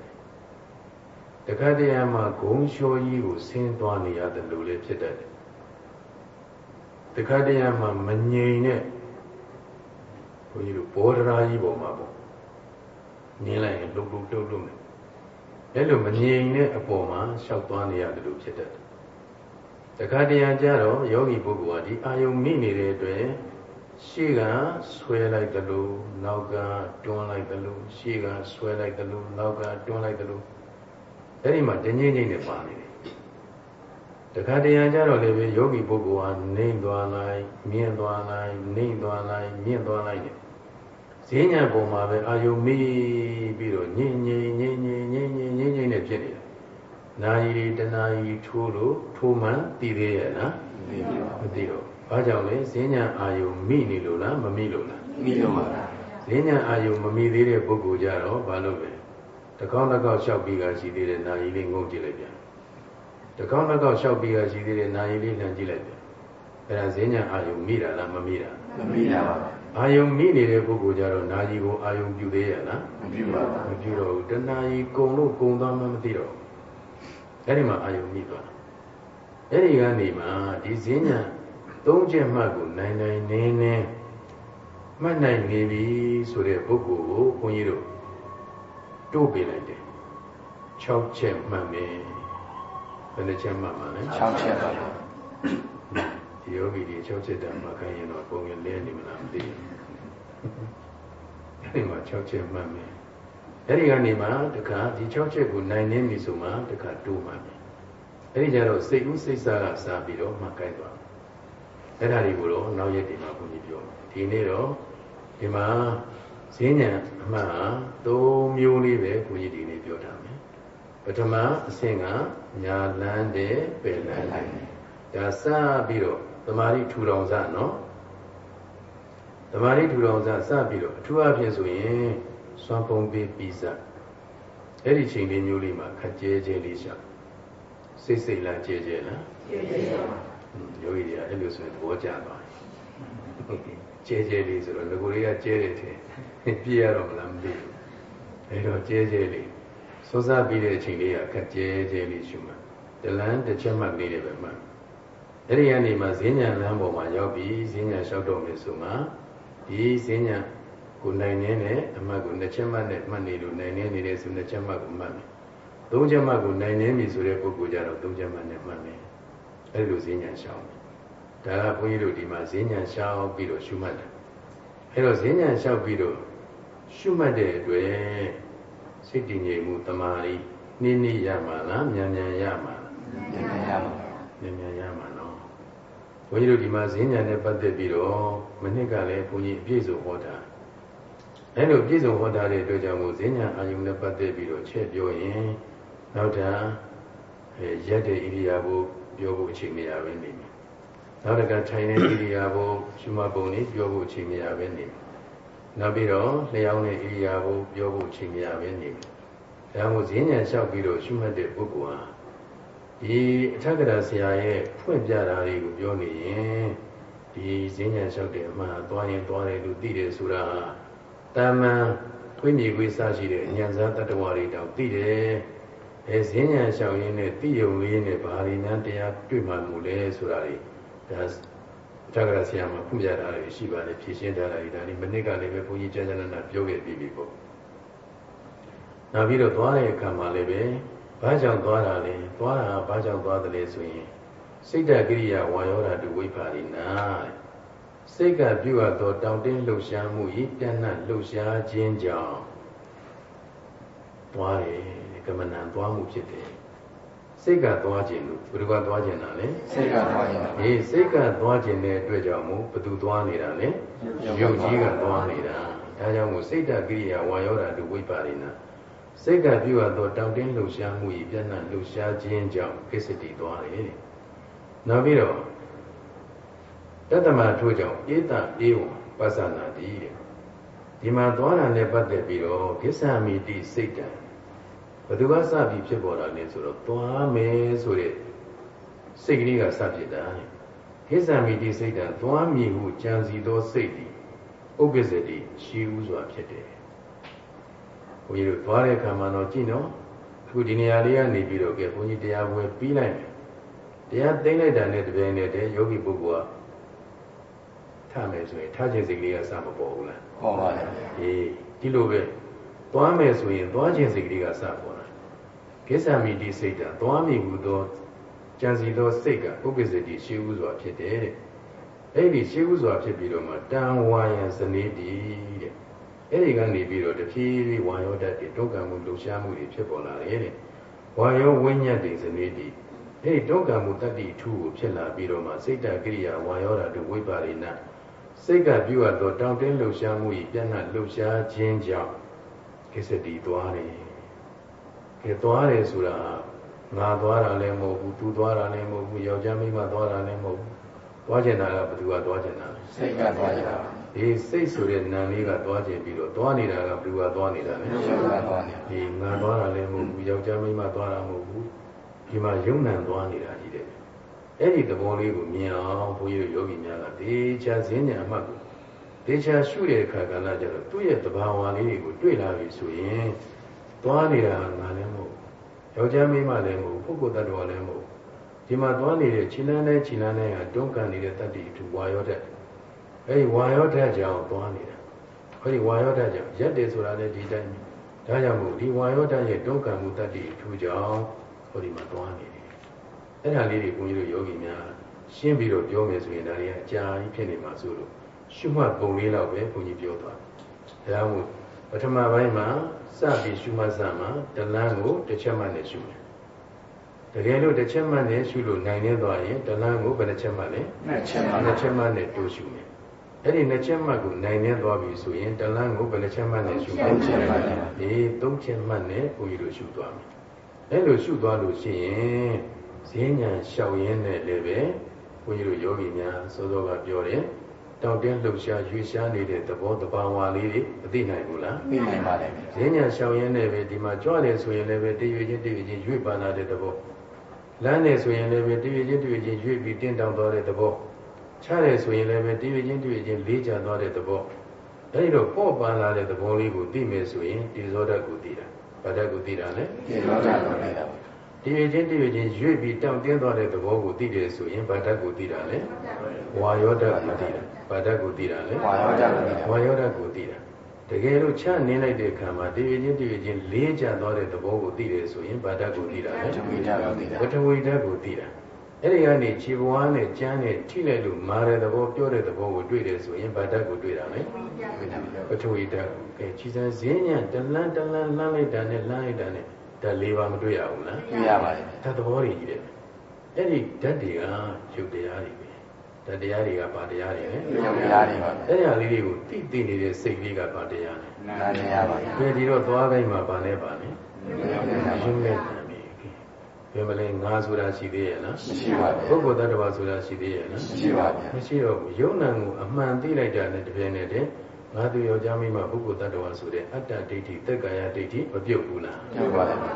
တခါတည်းမှာဂုံလျှောကြီးကိုဆင်းသွားနေရတယ်လို့လည်းဖြစ်တယ်တခါတည်းမှာမငြိမ်တဲ့ဘုန်းကြီးတို့ဘောဒရာကြီးပေါ်မှာပေါ့နင်းလိုက်ရင်လှုပ်လှုပ်လှုပ်လှုပ်နေအဲ့လိုမငြိမ်တဲ့အပေါ်မှာရှောက်သွားနေရတယ်လို့ဖြစ်တတ်တယ်တခါတည်းကျတော့ယောဂီပုဂ္ဂိုလ်ကဒီအာယုံမိနေတဲ့အတွက်ရှေ့ကဆွဲလိုက်တယ်လို့နောက်ကတွန်းလိုက်တယ်လို့ရှေ့ကဆွဲလိုက်တယ်လို့နောက်ကတွန်းလိုက်တယ်လို့ အဲ့ဒီမှာတငိမ့်ငိမ့်နဲ့ပါနေတယ်တခါတရံကြတော့လည်းပဲယောဂီပုဂ္ဂိုလ်ဟာနှိမ့်သွားလိုက်မြင့်သွားလိုက်နှိမ့်သွားလိုက်မြင့်သွားလိုက်နဲ့ဈဉ္ညာပုံမှာပဲအာယုံမိပြီးတော့ညင်ညင်ညင်ညင်ညင်ညင်ညင်ညင်နဲ့ဖြစ်နေတာနာယီတနာယီထိုးလို့ထိုးမှန်တည်သေးရဲ့လားမသိတော့ဘာကြောင့်လဲဈဉ္ညာအာယုံမိနေလို့လားမမိလို့လားမိလို့ပါဈဉ္ညာအာယုံမမိသေးတဲ့ပုဂ္ဂိုလ်ကြတော့ဘာလို့လဲ တကောင်းတကောက်လျှောက်ပြီးကရှိသေးတယ်နာယီလေးငုံကြည့်လိုက်ပြန်တကောင်းတစ်ကောက်လျှောက်ပြီးရရှိသေးတယ်နာယီလေးလှမ်းကြည့်လိုက်တယ်အဲ့ဒါဈဉ္ညာအာယုံမိတာလားမမိတာမမိတာပါအာယုံမိနေတဲ့ပုဂ္ဂိုလ်ကြတော့နာယီကိုအာယုံပြုသေးရလားမပြုပါဘူးမပြုတော့ဘူးတဏှာယီကုံလို့ကုံသွားမှမသိတော့အဲ့ဒီမှာအာယုံမိသွားအဲ့ဒီကနေမှဒီဈဉ္ညာသုံးချက်မှတ်ကိုနိုင်နိုင်နင်းနင်းမှတ်နိုင်နေပြီဆိုတဲ့ပုဂ္ဂိုလ်ကိုဘုန်းကြီးတို့ တို့ပေးလိုက်တယ်6ချက်မှတ်မယ်ဘယ်နှချက်မှတ်မှာလဲ6ချက်ပါဒီယောဂီတွေ6ချက်တည်းမှတ်ခိုင်းရင်တော့ပုံရင်လဲနေမလားမသိဘူးအဲဒီမှာ6ချက်မှတ်မယ်အဲ့ဒီကနေမှတခါဒီ6ချက်ကိုနိုင်နေပြီဆိုမှတခါတိုးမှမယ်အဲ့ဒီကြတော့စိတ်ကူးစိတ်စားကစားပြီးတော့မှကိုက်သွားအဲ့ဒါတွေကိုတော့နောက်ရက်ဒီမှာဘုန်းကြီးပြောဒီနေ့တော့ဒီမှာ ဈဉ္ညာအမှန်ဟာ၃မျိုးလေးပဲဘုန်းကြီးဒီနေ့ပြောထားမယ်ပထမအဆင့်ကညာလန်းတဲ့ပယ်လန်းတယ်ဒါစပြီးတော့သမာဓိထူထောင်စနော်သမာဓိထူထောင်စစပြီးတော့အထူးအဖြစ်ဆိုရင်စွမ်းပုံပေးပြီးစအဲ့ဒီချိန်လေးမျိုးလေးမှာခက်ကြဲကြဲလေးရှာစိတ်စိတ်လားကြဲကြဲလားကြဲကြဲပါယောဂီတွေကအဲ့လိုဆိုရင်သဘောကျသွားတယ်ကျဲကျဲလေးဆိုတော့ငကိုလေးကကျဲတယ်ထင် ပြည့်ရတော့မလားမသိဘူးအဲ့တော့ကျဲကျဲလေးစောစားပြီးတဲ့အချိန်လေးကခက်ကျဲကျဲလေးရှုမှတလန်းတစ်ချက်မှတ်လေးတွေပဲမှတ်အဲ့ဒီကနေမှဈဉ္ညာလမ်းပေါ်မှာရောက်ပြီးဈဉ္ညာလျှောက်တော့မယ်ဆိုမှဒီဈဉ္ညာကိုနိုင်နေတဲ့အမှတ်ကိုနှစ်ချက်မှတ်နဲ့မှတ်နေလို့နိုင်နေနေတဲ့ဆိုနှစ်ချက်မှတ်ကိုမှတ်မယ်သုံးချက်မှတ်ကိုနိုင်နေပြီဆိုတဲ့ပုဂ္ဂိုလ်ကြတော့သုံးချက်မှတ်နဲ့မှတ်မယ်အဲ့လိုဈဉ္ညာရှောင်းဒါကဘုန်းကြီးတို့ဒီမှာဈဉ္ညာရှောင်းပြီးတော့ရှုမှတ်တယ်အဲ့တော့ဈဉ္ညာလျှောက်ပြီးတော့ ရှုမှတ်တဲ့အတွက်စိတ်တည်ငြိမ်မှုတမာရီနှင်းနှီးရမှာလားမြန်မြန်ရမှာလားမြန်မြန်ရမှာမြန်မြန်ရမှာနော်ဘုန်းကြီးတို့ဒီမှာဈဉ္ညာနဲ့ပတ်သက်ပြီးတော့မနစ်ကလည်းဘုန်းကြီးအပြည့်စုံဟောတာအဲ့လိုပြည့်စုံဟောတာတဲ့အတွက်ကြောင့်မို့ဈဉ္ညာအာယုန်နဲ့ပတ်သက်ပြီးတော့ချက်ပြောရင်နောက်ထပ်ရက်တဲ့ဣရိယာပုပြောဖို့အချိန်မရဘဲနေမယ်နောက်တစ်ခါထိုင်တဲ့ဣရိယာပုရှုမှတ်ပုံလေးပြောဖို့အချိန်မရဘဲနေမယ် နောက်ပြီးတော့လျှောင်းတဲ့ဣရိယာပုပြောဖို့အချိန်မရဘဲနေမယ်ဒါမှမဟုတ်ဈဉ္ဉံလျှောက်ပြီးတော့ရှုမှတ်တဲ့ပုဂ္ဂိုလ်ဟာဒီအထက်ကရာဆရာရဲ့ဖွင့်ပြတာတွေကိုပြောနေရင်ဒီဈဉ္ဉံလျှောက်တဲ့အမှန်သွားရင်သွားတယ်လို့သိတယ်ဆိုတာတာမန်ခွင့်မြေခွေးစရှိတဲ့ဉာဏ်စားတတ္တဝါတွေတောင်သိတယ်အဲဈဉ္ဉံလျှောက်ရင်းနဲ့သိယုံလေးနဲ့ဘာတွေများတရားတွေ့မှမလဲဆိုတာတွေဒါတ က္ကရာဆရာမှာဖွင့်ပြထားတယ်ရှိပါတယ်ဖြည့်ရှင်းထားတယ်ဒါဒီမနစ်ကလည်းပဲဘုန်းကြီးကျမ်းစာနာပြောခဲ့ပြီးပြီပေါ့နောက်ပြီးတော့သွားတဲ့အခါမှာလည်းပဲဘာကြောင့်သွားတာလဲသွားတာဘာကြောင့်သွားတယ်လဲဆိုရင်စိတ်တကိရိယာဝါယောဓာတုဝိပါရိနာစိတ်ကပြုအပ်သောတောင့်တင်းလှုပ်ရှားမှုဤပြန့်နှံ့လှုပ်ရှားခြင်းကြောင့်သွားတယ်ကမ္မဏံသွားမှုဖြစ်တယ် စိတ်ကသွားခြင်းလို့ဘယ်သူကသွားခြင်းတာလဲစိတ်ကသွားခြင်းအေးစိတ်ကသွားခြင်းတဲ့အတွက်ကြောင့်မို့ဘသူသွားနေတာလဲယုတ်ကြီးကသွားနေတာဒါကြောင့်မို့စိတ်တကိရိယာဝါယောဓာတုဝိပါရိနာစိတ်ကပြုအပ်သောတောင့်တင်းလှုပ်ရှားမှုဤပြန့်နှံ့လှုပ်ရှားခြင်းကြောင့်ကိစ္စတိသွားတယ်နောက်ပြီးတော့တတ္တမထို့ကြောင့်ဧတဧဝပသနာတိတဲ့ဒီမှာသွားတာနဲ့ပတ်သက်ပြီးတော့ကိစ္ဆာမိတိစိတ်တံ ဘသူကစပြီးဖြစ်ပေါ်တာလဲဆိုတော့သွားမယ်ဆိုတဲ့စိတ်ကလေးကစဖြစ်တာဟိဇံမိတိစိတ်တံသွားမည်ဟုကြံစီသောစိတ်သည်ဥပ္ပစ္စတိရှိဥစွာဖြစ်တယ်ဘုန်းကြီးတို့သွားတဲ့အခါမှာတော့ကြည့်နော်အခုဒီနေရာလေးကနေပြီးတော့ကဲဘုန်းကြီးတရားပွဲပြီးလိုက်မယ်တရားသိမ့်လိုက်တာနဲ့တပြိုင်နက်တည်းယောဂီပုဂ္ဂိုလ်ကထားမယ်ဆိုရင်ထားခြင်းစိတ်ကလေးကစမပေါ်ဘူးလားပေါ်ပါတယ်အေးဒီလိုပဲ သွားမယ်ဆိုရင်သွားခြင်းစိတ်ကလေးကစပေါ်တာကိစ္ဆာမိတိစိတ်တာသွားမိဟုသောကြံစီသောစိတ်ကဥပ္ပစ္စတိရှိဥစွာဖြစ်တယ်တဲ့အဲ့ဒီရှိဥစွာဖြစ်ပြီးတော့မှတံဝါယံဇနေတိတဲ့အဲ့ဒီကနေပြီးတော့တဖြည်းဖြည်းဝါယောဓာတ်တွေတောကံမှုလှူရှားမှုတွေဖြစ်ပေါ်လာတယ်တဲ့ဝါယောဝိညာဉ်တွေဇနေတိအဲ့ဒီတောကံမှုတတ္တိထူကိုဖြစ်လာပြီးတော့မှစိတ်တကိရိယာဝါယောဓာတ်တို့ဝိပါရိဏစိတ်ကပြုအပ်သောတောင်းတင်းလှူရှားမှု၏ပြန့်နှံ့လှူရှားခြင်းကြောင့် ကိစ္စတီသွားတယ်ကဲသွားတယ်ဆိုတာငါသွားတာလည်းမဟုတ်ဘူးသူသွားတာလည်းမဟုတ်ဘူးယောက်ျားမိန်းမသွားတာလည်းမဟုတ်ဘူးသွားကျင်တာကဘယ်သူကသွားကျင်တာလဲစိတ်ကသွားကျင်တာဒီစိတ်ဆိုတဲ့နာမ်လေးကသွားကျင်ပြီးတော့သွားနေတာကဘယ်သူကသွားနေတာလဲစိတ်ကသွားနေဒီငါသွားတာလည်းမဟုတ်ဘူးယောက်ျားမိန်းမသွားတာမဟုတ်ဘူးဒီမှာယုံနံသွားနေတာကြီးတယ်အဲ့ဒီသဘောလေးကိုမြင်အောင်ဘုန်းကြီးတို့ယောဂီများကဒေချာစင်းညာအမှတ်ကို ဒေချာရှုတဲ့အခါကလည်းကျတော့သူ့ရဲ့သဘာဝလေးတွေကိုတွေ့လာပြီဆိုရင်သွားနေတာငါလည်းမဟုတ်ယောက်ျားမိန်းမလည်းမဟုတ်ပုဂ္ဂိုလ်တ attva လည်းမဟုတ်ဒီမှာသွားနေတဲ့ခြေလမ်းနဲ့ခြေလမ်းနဲ့ကတွန်းကန်နေတဲ့တတ္တိအထူဝါယောဓာတ်အဲဒီဝါယောဓာတ်ကြောင့်သွားနေတာအဲဒီဝါယောဓာတ်ကြောင့်ရက်တယ်ဆိုတာလည်းဒီတိုင်းဒါကြောင့်မို့ဒီဝါယောဓာတ်ရဲ့တွန်းကန်မှုတတ္တိအထူကြောင့်ဟိုဒီမှာသွားနေတယ်အဲ့ဒါလေးတွေဘုန်းကြီးတို့ယောဂီများရှင်းပြီးတော့ပြောမယ်ဆိုရင်ဒါတွေကအကြာကြီးဖြစ်နေမှာဆိုလို့ ရှုမှတ်ပုံလေးတော့ပဲဘုန်းကြီးပြောသွားတယ်ဒါကြောင့်မို့ပထမပိုင်းမှာစပြီးရှုမှတ်စမှာတလန်းကိုတစ်ချက်မှနဲ့ရှုတယ်တကယ်လို့တစ်ချက်မှနဲ့ရှုလို့နိုင်နေသွားရင်တလန်းကိုဘယ်နှချက်မှလဲနှစ်ချက်မှနှစ်ချက်မှနဲ့တိုးရှုမယ်အဲ့ဒီနှစ်ချက်မှကိုနိုင်နေသွားပြီဆိုရင်တလန်းကိုဘယ်နှချက်မှနဲ့ရှုမလဲသုံးချက်မှနဲ့ဒီသုံးချက်မှနဲ့ဘုန်းကြီးတို့ရှုသွားမယ်အဲ့လိုရှုသွားလို့ရှိရင်ဈဉ္ညာလျှောက်ရင်းနဲ့လည်းပဲဘုန်းကြီးတို့ယောဂီများစောစောကပြောတယ် တောင့်တင်းလှုပ်ရှားရွေ့ရှားနေတဲ့သဘောတဘာဝလေးတွေမသိနိုင်ဘူးလားသိနိုင်ပါတယ်ဗျာဈဉ္ညာလျှောက်ရင်းနဲ့ပဲဒီမှာကြွတယ်ဆိုရင်လည်းပဲတည်ရွေ့ချင်းတည်ရွေ့ချင်းရွေ့ပါလာတဲ့သဘောလမ်းနေဆိုရင်လည်းပဲတည်ရွေ့ချင်းတည်ရွေ့ချင်းရွေ့ပြီးတင်းတောင်သွားတဲ့သဘောချတယ်ဆိုရင်လည်းပဲတည်ရွေ့ချင်းတည်ရွေ့ချင်းလေးချသွားတဲ့သဘောအဲဒီတော့ပေါ့ပါလာတဲ့သဘောလေးကိုသိမယ်ဆိုရင်ဒီဇောဓာတ်ကိုသိတာဘာဓာတ်ကိုသိတာလဲဒီလောကကိုသိတာပါတည်ရွေ့ချင်းတည်ရွေ့ချင်းရွေ့ပြီးတောင်တင်းသွားတဲ့သဘောကိုသိတယ်ဆိုရင်ဘာဓာတ်ကိုသိတာလဲဝါယောဓာတ်ကိုသိတာ ဘာဓာတ်ကိုသိတာလဲဝါယောဓာတ်ကိုသိတာဝါယောဓာတ်ကိုသိတာတကယ်လို့ချနေလိုက်တဲ့ခံမှာတည်ရချင်းတည်ရချင်းလေးကျသွားတဲ့သဘောကိုသိတယ်ဆိုရင်ဗာဓာတ်ကိုသိတာလေဓဝိဓာတ်ကိုသိတာပထဝီဓာတ်ကိုသိတာအဲ့ဒီကနေခြေဘဝနဲ့ကြမ်းနဲ့ထိလိုက်လို့မာတဲ့သဘောပြောတဲ့သဘောကိုတွေ့တယ်ဆိုရင်ဗာဓာတ်ကိုတွေ့တာလေဓဝိဓာတ်ကိုပထဝီဓာတ်ကိုကဲခြေစမ်းဈဉ္ညာတလန်းတလန်းလှမ်းလိုက်တာနဲ့လှမ်းလိုက်တာနဲ့ဓာတ်လေးပါမတွေ့ရဘူးလားသိရပါတယ်ဗျာဓာတ်သဘောတွေကြီးတယ်အဲ့ဒီဓာတ်တွေကရုပ်တရားတွေ ပဲဓာတ်တရားတွေကဗာတရားတွေလေရုပ်တရားတွေပါဗျာအဲ့ဒီဟာလေးတွေကိုတိတိနေတဲ့စိတ်လေးကဗာတရားလေနားနေရပါဗျာဘယ်ဒီတော့သွားတိုင်းမှာဗာလဲပါလဲရုပ်တရားရုံးနဲ့တန်ပြီဘယ်မလဲငါဆိုတာရှိသေးရဲ့လားမရှိပါဗျာပုဂ္ဂိုလ်တ attva ဆိုတာရှိသေးရဲ့လားမရှိပါဗျာမရှိတော့ဘူးယုံနာကိုအမှန်သိလိုက်တာနဲ့တပြိုင်နက်တည်းငါသူယောက်ျားမိန်းမပုဂ္ဂိုလ်တ attva ဆိုတဲ့အတ္တဒိဋ္ဌိသက်ကာယဒိဋ္ဌိမပြုတ်ဘူးလားပြုတ်ပါတယ်ဗျာ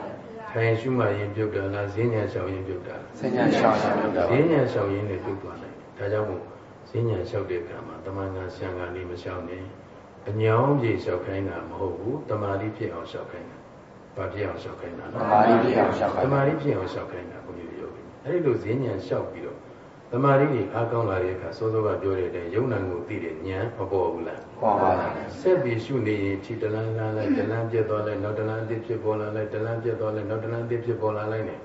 ထိုင်ရှုမှရင်ပြုတ်တာလားဈဉ္ညာလျှောက်ရင်ပြုတ်တာလားစဉ္ညာရှောင်းရှောင်းပြုတ်တာဈပါဉ္ညာလျှောက်ရင်လည်းပြုတ်သွားတယ် ဒါကြောင့်မို့ဈဉ္ညာလျှောက်တဲ့အခါမှာတမန်ကဆံကလေးမလျှောက်နဲ့အညောင်းပြေလျှောက်ခိုင်းတာမဟုတ်ဘူးတမာတိဖြစ်အောင်လျှောက်ခိုင်းတာဘာဖြစ်အောင်လျှောက်ခိုင်းတာလဲသမာဓိပြအောင်ရှောက်ပါတမာတိဖြစ်အောင်လျှောက်ခိုင်းတာဘုန်းကြီးတို့ယောဂီအဲဒီလိုဈဉ္ညာလျှောက်ပြီးတော့တမာတိကြီးအားကောင်းလာတဲ့အခါစောစောကပြောတဲ့အတိုင်းယုံနာကိုသိတဲ့ဉာဏ်မပေါ်ဘူးလားပေါ်ပါတယ်ဗျာဆက်ပြီးရှုနေရင်ခြေတလန်းလန်းလိုက်တလန်းပြတ်သွားလိုက်နောက်တလန်းအသစ်ဖြစ်ပေါ်လာလိုက်တလန်းပြတ်သွားလိုက်နောက်တလန်းအသစ်ဖြစ်ပေါ်လာလိုက်နဲ့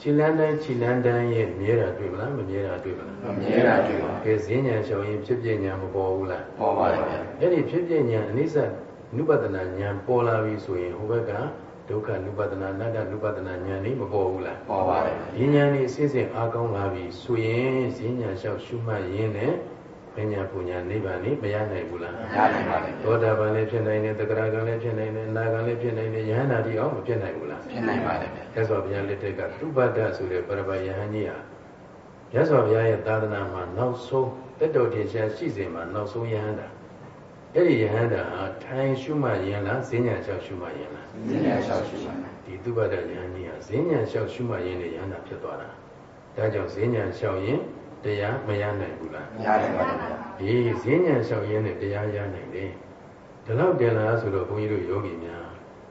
ခြေလန်းတိုင်းခြေလန်းတိုင်းရဲ့မြဲတာတွေ့မလားမမြဲတာတွေ့မလားမမြဲတာတွေ့ပါကဲဈဉ္ညာလျှောက်ရင်ဖြစ်ပြဉာဏ်မပေါ်ဘူးလားပေါ်ပါတယ်ဗျာအဲ့ဒီဖြစ်ပြဉာဏ်အနိစ္စနုပဒနာဉာဏ်ပေါ်လာပြီဆိုရင်ဟိုဘက်ကဒုက္ခနုပဒနာအနတ္တနုပဒနာဉာဏ်นี่မပေါ်ဘူးလားပေါ်ပါတယ်ဗျာဒီဉာဏ်นี่အစစ်စစ်အားကောင်းလာပြီဆိုရင်ဈဉ္ညာလျှောက်ရှုမှတ်ရင်းနဲ့ ပညာပူညာနိဗ္ဗာန်นี่မရနိုင်ဘူးလားရနိုင်ပါတယ်ဗျာသောတာပန်လည်းဖြစ်နိုင်တယ်တဂရကံလည်းဖြစ်နိုင်တယ်အနာကံလည်းဖြစ်နိုင်တယ်ယဟန္တာတိအောင်မဖြစ်နိုင်ဘူးလားဖြစ်နိုင်ပါတယ်ဗျာမြတ်စွာဘုရားလက်ထက်ကသုဘဒ္ဒဆိုတဲ့ပရပယဟန်ကြီးဟာမြတ်စွာဘုရားရဲ့သာသနာမှာနောက်ဆုံးတက်တော်ထင်ရှားရှိစဉ်မှာနောက်ဆုံးယဟန္တာအဲ့ဒီယဟန္တာဟာထိုင်ရှုမှတ်ရင်လားဈဉ္ညာလျှောက်ရှုမှတ်ရင်လားစဉ္ညာရှောက်ရှိပါမယ်ဒီသုဘဒ္ဒယဟန်ကြီးဟာဈဉ္ညာလျှောက်ရှုမှတ်ရင်နဲ့ယဟန္တာဖြစ်သွားတာဒါကြောင့်ဈဉ္ညာလျှောက်ရင် တရားမရနိုင်ဘူးလားရနိုင်ပါတယ်ဗျာအေးဈဉ္ညာလျှောက်ရင်နဲ့တရားရနိုင်တယ်ဒီလောက်တန်လားဆိုတော့ဘုန်းကြီးတို့ယောဂီများ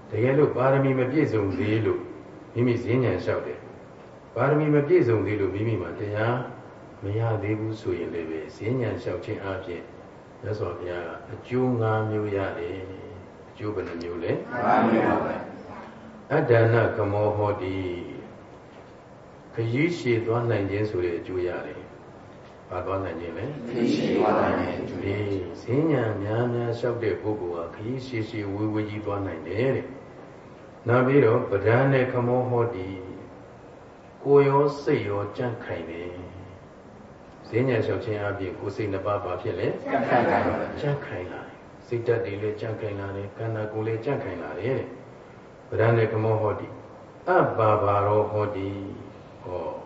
တကယ်လို့ပါရမီမပြည့်စုံသေးလို့မိမိဈဉ္ညာလျှောက်တယ်ပါရမီမပြည့်စုံသေးလို့မိမိမှာတရားမရသေးဘူးဆိုရင်လည်းပဲဈဉ္ညာလျှောက်ခြင်းအပြင်မြတ်စွာဘုရားကအကျိုး၅မျိုးရတယ်အကျိုးဘယ်နှမျိုးလဲဘာမျိုးပါဗျာအတ္တနာကမောဟောတိခရီးရှည်သွားနိုင်ခြင်းဆိုတဲ့အကျိုးရတယ် ဘာသွားနိုင်ခြင်းလဲသိရှိသွားနိုင်တဲ့အကျိုးဒီဈဉ္ညာများများလျှောက်တဲ့ပုဂ္ဂိုလ်ဟာခရီးရှည်ရှည်ဝေဝေကြီးသွားနိုင်တယ်တဲ့နောက်ပြီးတော့ပဒံနဲ့ခမောဟောတိကိုယ်ရောစိတ်ရောကြန့်ခိုင်တယ်ဈဉ္ညာလျှောက်ခြင်းအပြင်ကိုယ်စိတ်နှစ်ပါးပါဖြစ်လဲကပ်ခိုင်ခိုင်ပါဗျာကြန့်ခိုင်လာတယ်စိတ်ဓာတ်တွေလည်းကြန့်ခိုင်လာတယ်ခန္ဓာကိုယ်လည်းကြန့်ခိုင်လာတယ်တဲ့ပဒံနဲ့ခမောဟောတိအပ္ပါဘာရောဟောတိဟော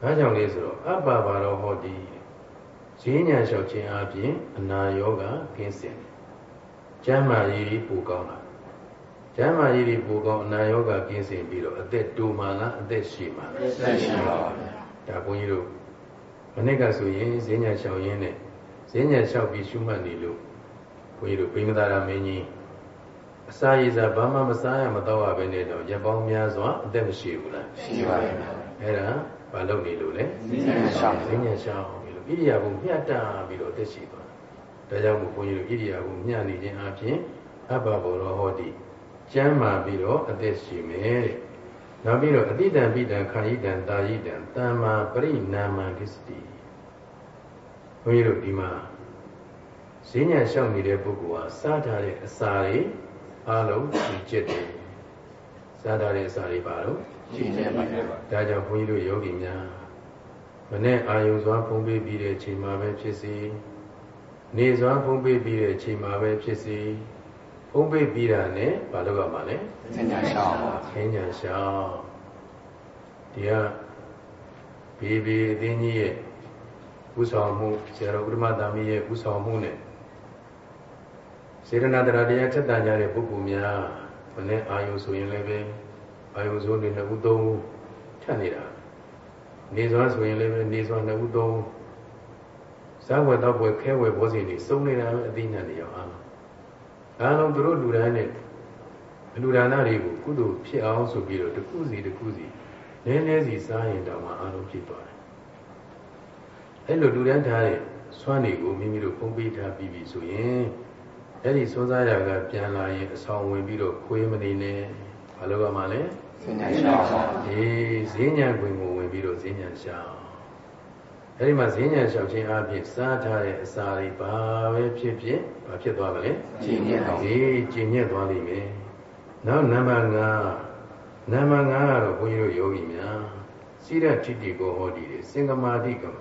ဒါကြောင့်လေဆိုတော့အပ္ပါဘာရောဟောတိဈဉ္ညာလျှောက်ခြင်းအပြင်အနာယောဂကင်းစင်တယ်။ကျမ်းမာရေးပူကောင်းလာ။ကျမ်းမာရေးပူကောင်းအနာယောဂကင်းစင်ပြီးတော့အသက်တူမာလားအသက်ရှည်မာလားသက်ရှိပါပါဗျာ။ဒါဘုန်းကြီးတို့မနေ့ကဆိုရင်ဈဉ္ညာလျှောက်ရင်းနဲ့ဈဉ္ညာလျှောက်ပြီးရှုမှတ်နေလို့ဘုန်းကြီးတို့ဘိမသာရမင်းကြီးအစာရည်စားဘာမှမစားရမတော့ရဘဲနဲ့တော့ရက်ပေါင်းများစွာအသက်မရှိဘူးလားရှိပါတယ်ဗျာအဲ့ဒါ ဘာလုပ်နေလို့လဲဈဉ္ဉံရှောင်ဈဉ္ဉံရှောင်ပြီးလို့ဣရိယာပုမျှတပြီးတော့တက်ရှိသွားတယ်ဒါကြောင့်မို့ဘုန်းကြီးတို့ဣရိယာပုမျှနေခြင်းအပြင်အဘဘောရောဟောတိကျမ်းမာပြီးတော့အသက်ရှိမယ်တဲ့နောက်ပြီးတော့အတိတံပိတံခာယိတံတာယိတံတမ္မာပရိနာမံကိစ္စတိဘုန်းကြီးတို့ဒီမှာဈဉ္ဉံရှောင်နေတဲ့ပုဂ္ဂိုလ်ဟာစားထားတဲ့အစာတွေအလုံးကြည်ကျက်တယ်စားထားတဲ့အစာတွေပါတော့ ကြည်ကျက်ပါဗျာဒါကြောင့်ဘုန်းကြီးတို့ယောဂီများမနေ့အာယုံစွာဖုံးပေးပြီးတဲ့အချိန်မှာပဲဖြစ်စေနေစွာဖုံးပေးပြီးတဲ့အချိန်မှာပဲဖြစ်စေဖုံးပေးပြီးတာနဲ့ဘာလို့ရမှာလဲဈဉ္ဉံရှောင်ပါခင်းညာရှောင်းဒီကဘေးဘေးအင်းကြီးရဲ့ဥဆောင်မှုဆရာတော်ဥဒ္ဓမသာမီးရဲ့ဥဆောင်မှုနဲ့စေရနာတရားတရားထက်တန်ကြတဲ့ပုဂ္ဂိုလ်များမနေ့အာယုံဆိုရင်လည်းပဲ အာယုံဆိုနေနှစ်ဦးသုံးဦးထက်နေတာနေစွာဆိုရင်လည်းပဲနေစွာနှစ်ဦးသုံးဦးစားဝတ်တော့ဘွယ်ခဲဝယ်ဘောစီတွေစုံနေတာပဲအသိဉာဏ်တွေရောအားလုံးအားလုံးသူတို့လူတိုင်းနဲ့အလူဒါနတွေကိုကုသိုလ်ဖြစ်အောင်ဆိုပြီးတော့တစ်ခုစီတစ်ခုစီနည်းနည်းစီစားရင်တောင်မှအားလုံးဖြစ်သွားတယ်အဲ့လိုလူတန်းထားတဲ့စွမ်းတွေကိုမိမိတို့ပုံပေးထားပြီးပြီဆိုရင်အဲ့ဒီစွန်းစားရကပြန်လာရင်အဆောင်ဝင်ပြီးတော့ခွေးမနေနဲ့ဘာလို့ကမှလဲ ဈဉ္ဉံရှောင်ပါအေးဈဉ္ညာခွင်ကိုဝင်ပြီးတော့ဈဉ္ညာရှောင်အဲ့ဒီမှာဈဉ္ညာရှောင်ခြင်းအပြင်စားထားတဲ့အစာတွေဘာပဲဖြစ်ဖြစ်ဘာဖြစ်သွားမလဲကြည်ညက်တော့အေးကျင့်ညက်သွားလိမ့်မယ်နောက်နံပါတ်5နံပါတ်5ကတော့ဘုန်းကြီးတို့ယောဂီများစိရထိတိကိုဟောဒီတယ်စင်္ကမာတိကမ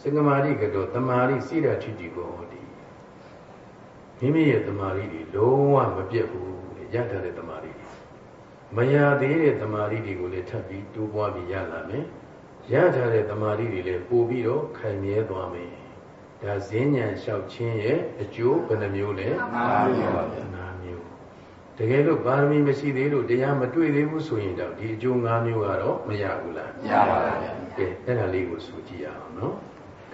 စင်္ကမာတိကတော့တမာရိစိရထိတိကိုဟောဒီမိမိရဲ့တမာရိတွေလုံးဝမပြတ်ဘူးတဲ့ရထားတဲ့တမာရိတွေ မရသေးတဲ့တမာရိတွေကိုလည်းထပ်ပြီးတိုးပွားပြီးရလာမယ်ရထားတဲ့တမာရိတွေလည်းပို့ပြီးတော့ခိုင်မြဲသွားမယ်ဒါဈဉ္ဉံလျှောက်ခြင်းရဲ့အကျိုးဘယ်နှမျိုးလဲနာမျိုးပါဗျာ၅မျိုးတကယ်လို့ပါရမီမရှိသေးလို့တရားမတွေ့သေးဘူးဆိုရင်တော့ဒီအကျိုး၅မျိုးကတော့မရဘူးလားရပါဗျာကဲအဲ့ဒါလေးကိုဆိုကြည့်ရအောင်နော်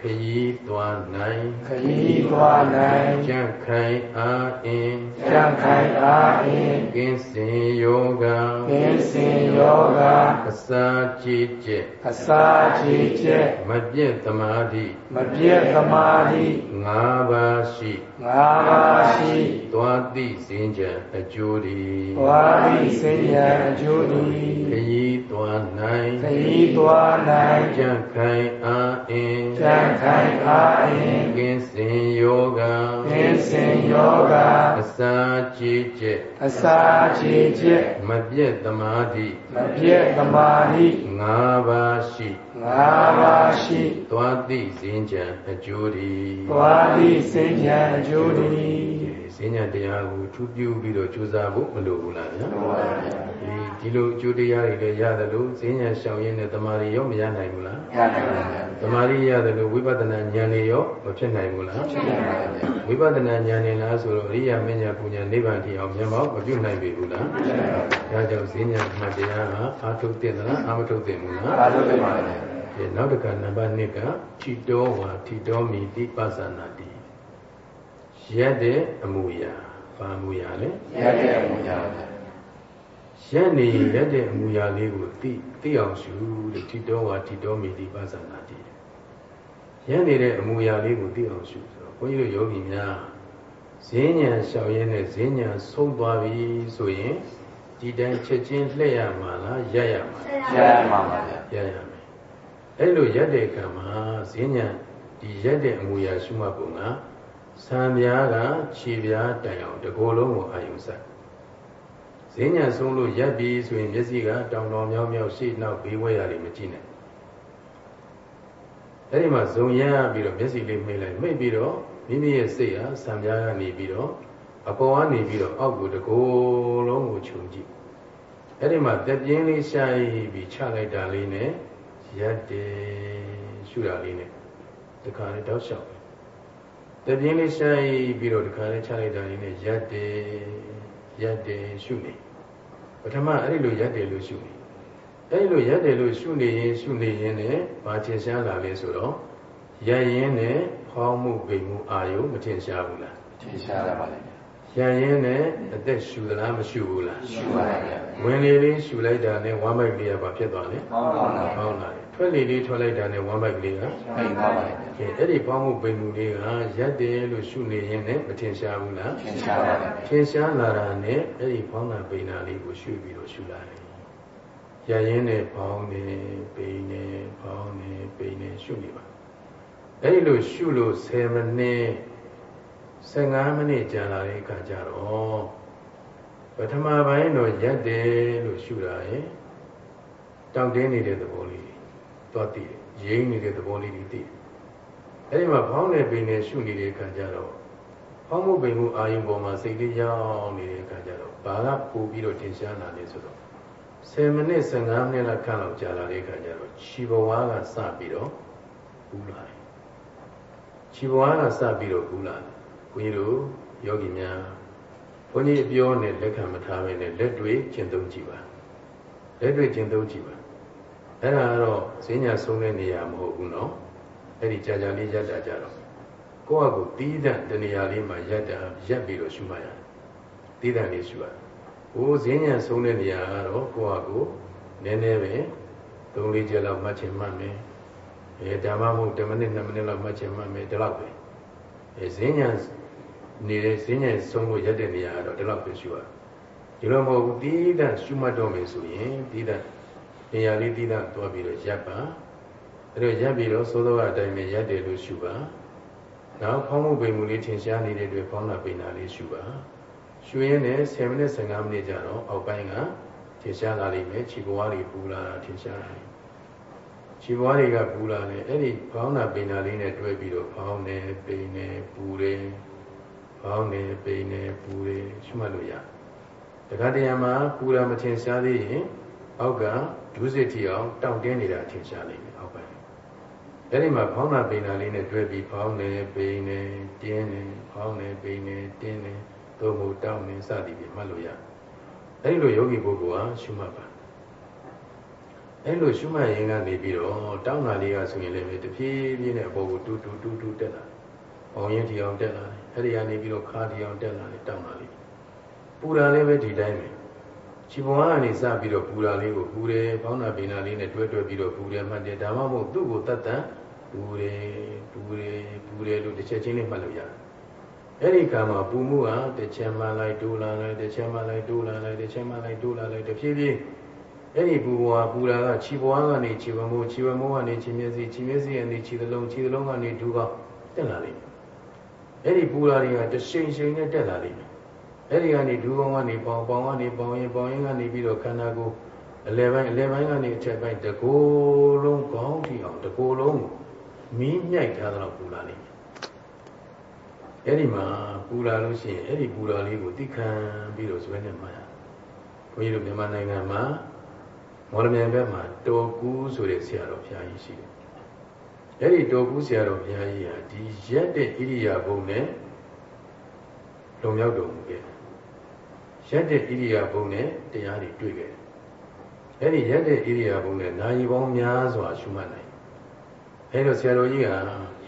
ခရီးသွားနိုင်ခရီးသွားနိုင်ကြံ့ခိုင်အားအင်းကြံခိုင်အားအင်းကင်းစင်ယောဂကင်းစင်ယောဂအစာကြည်ကျက်အစာချေကျက်မပြည့်သမာဓိမပြည့်သမာဓိ ၅ပါးရှိငါးပါးရှိသွားသိစဉ်ကြံအကျိုးဒီဝါရိစေယံအကျိုးသည်ခရီးသွားနိုင်ခရီးသွားနိုင်ကြံ့ခိုင်အားအင်းကြံခိုင်အားအင်းကင်းစင်ယောဂကင်းစင်ယောဂအစာကြည်ကျက်အစာချေကျက်မပြည့်သမာဓိမပြည့်သမာဓိငါးပါးရှိငါးပါးရှိသွားသိစဉ်ကြံအကျိုးဒီသွားသည့်စေယံအကျိုးသည်စဉ်ကြံတရားကိုထူးပြုပြီးတော့ကြိုးစားဖို့မလိုဘူးလားဗျာဟုတ်ပါဗျာဒီဒီလိုအကျိုးတရားတွေလည်းရတယ်လို့စဉ်ကြံရှောင်ရင်းနဲ့တမာရီရောမရနိုင်ဘူးလားရနိုင်ပါဗျာတမာရီရတယ်လို့ဝိပဿနာဉာဏ်တွေရောမဖြစ်နိုင်ဘူးလားဖြစ်နိုင်ပါဗျာဝိပဿနာဉာဏ်နဲ့လားဆိုတော့အရိယာမဉ္ဇဉ်ပူဉ္ဇဉ်နိဗ္ဗာန်တရားမျက်မှောက်မပြုနိုင်ပြီဘူးလားဒါကြောင့်ဈဉ္ဉံမှတ်တရားဟာအာထုတ်တဲ့လားအာမထုတ်တဲ့မူလားအားလုံးပြပါဗျာဒီ နောက်တစ်ခါနံပါတ်2ကထိတောဝါထိတောမိတိပသနာတိရက်တဲ့အမူအရာဘာအမူအရာလဲရတဲ့အမှုရပါဗျာရက်နေရက်တဲ့အမူအရာလေးကိုသိသိအောင်ရှုတဲ့ထိတောဝါထိတောမိတိပသနာတိရက်နေတဲ့အမူအရာလေးကိုသိအောင်ရှုဆိုတော့ဘုန်းကြီးတို့ယောဂီများဈဉ္ဉံလျှောက်ရင်းနဲ့ဈဉ္ဉံဆုံးသွားပြီဆိုရင်ဒီတိုင်းချက်ချင်းလှည့်ရမှာလားရက်ရမှာလားရမှာပါဗျာရရမယ် အဲ့လိုရက်တဲ့ကံမှာဈဉ္ညာဒီရက်တဲ့အမူအရာရှုမှတ်ပုံကဆံပြားကခြေပြားတိုင်အောင်တစ်ကိုယ်လုံးကိုအာယုံစိုက်ဈဉ္ညာဆုံးလို့ရက်ပြီးဆိုရင်မျက်စိကတောင်တောင်မြောက်မြောက်ရှေ့နောက်ဘေးဝဲရတယ်မကြည့်နဲ့အဲ့ဒီမှာဇုံရမ်းပြီးတော့မျက်စိလေးမှိတ်လိုက်မှိတ်ပြီးတော့မိမိရဲ့စိတ်ဟာဆံပြားကနေပြီးတော့အပေါ်ကနေပြီးတော့အောက်ကိုတစ်ကိုယ်လုံးကိုခြုံကြည့်အဲ့ဒီမှာတက်ပြင်းလေးရှာပြီးချလိုက်တာလေးနဲ့ ရက်တယ်ရှုတာလေးနဲ့တခါလေးတောက်လျှောက်တက်ပြင်းလေးရှာပြီးတော့တခါလေးချလိုက်တာလေးနဲ့ရက်တယ်ရက်တယ်ရှုနေပထမအဲ့ဒီလိုရက်တယ်လို့ရှုနေအဲ့ဒီလိုရက်တယ်လို့ရှုနေရင်ရှုနေရင်လည်းဘာထင်ရှားလာလဲဆိုတော့ရက်ရင်နဲ့ဖောင်းမှုပိန်မှုအာယုမထင်ရှားဘူးလားထင်ရှားရပါလိ မ့်မယ်ရရရင်နဲ့အသက်ရှူသလားမရှူဘူးလားရှုပါရဲ့ဗျာဝင်လေလေးရှူလိုက်တာနဲ့ဝမ်းမိုက်ကလေးကဘာဖြစ်သွားလဲကောင်းကောင်းလားပေါင်းလာတယ်ထွက်လေလေးထွက်လိုက်တာနဲ့ဝမ်းမိုက်ကလေးကဖိတ်သွားပါရဲ့ဗျာကဲအဲ့ဒီပေါင်းမှုပိန်မှုလေးကရက်တယ်လို့ရှုနေရင်လည်းမထင်ရှားဘူးလားသင်ရှားပါရဲ့ထင်ရှားလာတာနဲ့အဲ့ဒီပေါင်းတာပိန်တာလေးကိုရှုပြီးတော့ရှုလာတယ်ရရင်နဲ့ပေါင်းနေပိန်နေပေါင်းနေပိန်နေရှုနေပါအဲ့ဒီလိုရှုလို့10မိနစ် 15မိနစ်ကြာလာတဲ့အခါကျတော့ပထမပိုင်းတော့ရက်တယ်လို့ရှုတာရင်တောင့်တင်းနေတဲ့သဘောလေးသွားတည်တယ်ရင်းနေတဲ့သဘောလေးတွေတည်တယ်အဲ့ဒီမှာဖောင်းနေပိန်နေရှုနေတဲ့အခါကျတော့ဖောင်းမှုပိန်မှုအာယုံပေါ်မှာစိတ်လေးရောက်နေတဲ့အခါကျတော့ဘာကပို့ပြီးတော့တင်ရှားလာလဲဆိုတော့10မိနစ်15မိနစ်လောက်ခန့်လောက်ကြာလာတဲ့အခါကျတော့ခြေဘဝကစပြီးတော့ပူလာတယ်ခြေဘဝကစပြီးတော့ပူလာတယ် ဘုန်းကြီးတို့ယောဂီများဘုန်းကြီးအပြောနဲ့လက်ခံမထားဘဲနဲ့လက်တွေကျင့်သုံးကြည့်ပါလက်တွေကျင့်သုံးကြည့်ပါအဲ့ဒါကတော့ဈဉ္ညာဆုံးတဲ့နေရာမဟုတ်ဘူးနော်အဲ့ဒီကြာကြာလေးရက်တာကြတော့ကိုယ့်အကူတီးတဲ့တနေရာလေးမှာရက်တာရက်ပြီးတော့ရှုမှရတယ်တီးတဲ့လေးရှုရတယ်ဟိုဈဉ္ညာဆုံးတဲ့နေရာကတော့ကိုယ့်အကူနည်းနည်းပဲ၃၄ချက်လောက်မှတ်ချင်မှတ်မယ်အဲဓမ္မမဟုတ်10မိနစ်2မိနစ်လောက်မှတ်ချင်မှတ်မယ်ဒီလောက်ပဲအဲဈဉ္ညာ နေတဲ့ဈဉ္ညာဆုံးလို့ရက်တဲ့နေရာကတော့ဒီလောက်ပဲရှုရတယ်ဒီလိုမဟုတ်ဘူးတီးတဲ့ရှုမှတ်တော့မယ်ဆိုရင်တီးတဲ့နေရာလေးတီးတဲ့တွားပြီးတော့ရပ်ပါအဲ့တော့ရပ်ပြီးတော့သိုးသောအတိုင်းပဲရပ်တယ်လို့ရှုပါနောက်ဖောင်းမှုပိန်မှုလေးထင်ရှားနေတဲ့အတွက်ဖောင်းတာပိန်တာလေးရှုပါရှုရင်းနဲ့10မိနစ်15မိနစ်ကြာတော့အောက်ပိုင်းကထင်ရှားလာလိမ့်မယ်ခြေပွားတွေပူလာတာထင်ရှားလာတယ်ခြေပွားတွေကပူလာတယ်အဲ့ဒီဖောင်းတာပိန်တာလေးနဲ့တွဲပြီးတော့ဖောင်းနေပိန်နေပူတယ် ဖောင်းနေပိန်နေပူတယ်ရှုမှတ်လို့ရတယ်တခါတရံမှာပူတာမထင်ရှားသေးရင်အောက်ကဒုစရတီအောင်တောင့်တင်းနေတာထင်ရှားလိမ့်မယ်အောက်ပိုင်းအဲ့ဒီမှာဖောင်းတာပိန်တာလေးနဲ့တွဲပြီးဖောင်းနေပိန်နေတင်းနေဖောင်းနေပိန်နေတင်းနေသို့မဟုတ်တောင့်နေစသည်ဖြင့်မှတ်လို့ရတယ်အဲ့ဒီလိုယောဂီပုဂ္ဂိုလ်ဟာရှုမှတ်ပါအဲ့လိုရှုမှတ်ရင်ကနေပြီးတော့တောင်းတာလေးကဆိုရင်လည်းတဖြည်းဖြည်းနဲ့အပေါ်ကိုတူတူတူတူတက်လာတယ်။ဘောင်ရင်တီအောင်တက်လာတယ်။ အဲ့ဒီကနေပြီးတော့ခါတီအောင်တက်လာတယ်တောင်းတာလေး။ပူတာလည်းပဲဒီတိုင်းပဲ။ခြေပေါ်ကနေစပြီးတော့ပူတာလေးကိုပူတယ်။ဘောင်းနာပိနာလေးနဲ့တွဲတွဲပြီးတော့ပူတယ်မှတ်တယ်။ဒါမှမဟုတ်သူ့ကိုတတ်တန်ပူတယ်ပူတယ်ပူတယ်လို့တစ်ချက်ချင်းလေးမှတ်လို့ရတယ်။အဲ့ဒီကံမှာပူမှုကတစ်ချက်မှလိုက်တိုးလာလိုက်တစ်ချက်မှလိုက်တိုးလာလိုက်တစ်ချက်မှလိုက်တိုးလာလိုက်တဖြည်းဖြည်းအဲ့ဒီပူဘွားပူတာကခြေဘွားကနေခြေဝမိုးခြေဝမိုးကနေခြေမျက်စိခြေမျက်စိကနေခြေသလုံးခြေသလုံးကနေဒူးကောက်တက်လာလိမ့်မယ် အဲ့ဒီပူတာတွေကတရှိန်ရှိန်နဲ့တက်လာလိမ့်မယ်အဲ့ဒီကနေဒူးကောင်းကနေပေါင်ပေါင်ကနေပေါင်ရင်ပေါင်ရင်ကနေပြီးတော့ခန္ဓာကိုယ်အလဲပိုင်းအလဲပိုင်းကနေအထက်ပိုင်းတကိုယ်လုံးကောင်းထီအောင်တကိုယ်လုံးမီးမြိုက်ထားတော့ပူလာလိမ့်မယ်အဲ့ဒီမှာပူလာလို့ရှိရင်အဲ့ဒီပူလာလေးကိုတိခံပြီးတော့ဇွဲနဲ့မှရဘုန်းကြီးတို့မြန်မာနိုင်ငံမှာမော်လမြိုင်ဘက်မှာတော်ကူးဆိုတဲ့ဆရာတော်ဘုရားကြီးရှိတယ်။ အဲဒီတော်ကူးဆရာတော်ဘုရားကြီးဟာဒီရက်တဲ့ဣရိယာပုနဲ့လုံရောက်တော်မူခဲ့တယ်။ရက်တဲ့ဣရိယာပုနဲ့တရားတွေတွေ့ခဲ့တယ်။အဲဒီရက်တဲ့ဣရိယာပုနဲ့နာယီပေါင်းများစွာရှုမှတ်နိုင်။အဲဒါဆရာတော်ကြီးက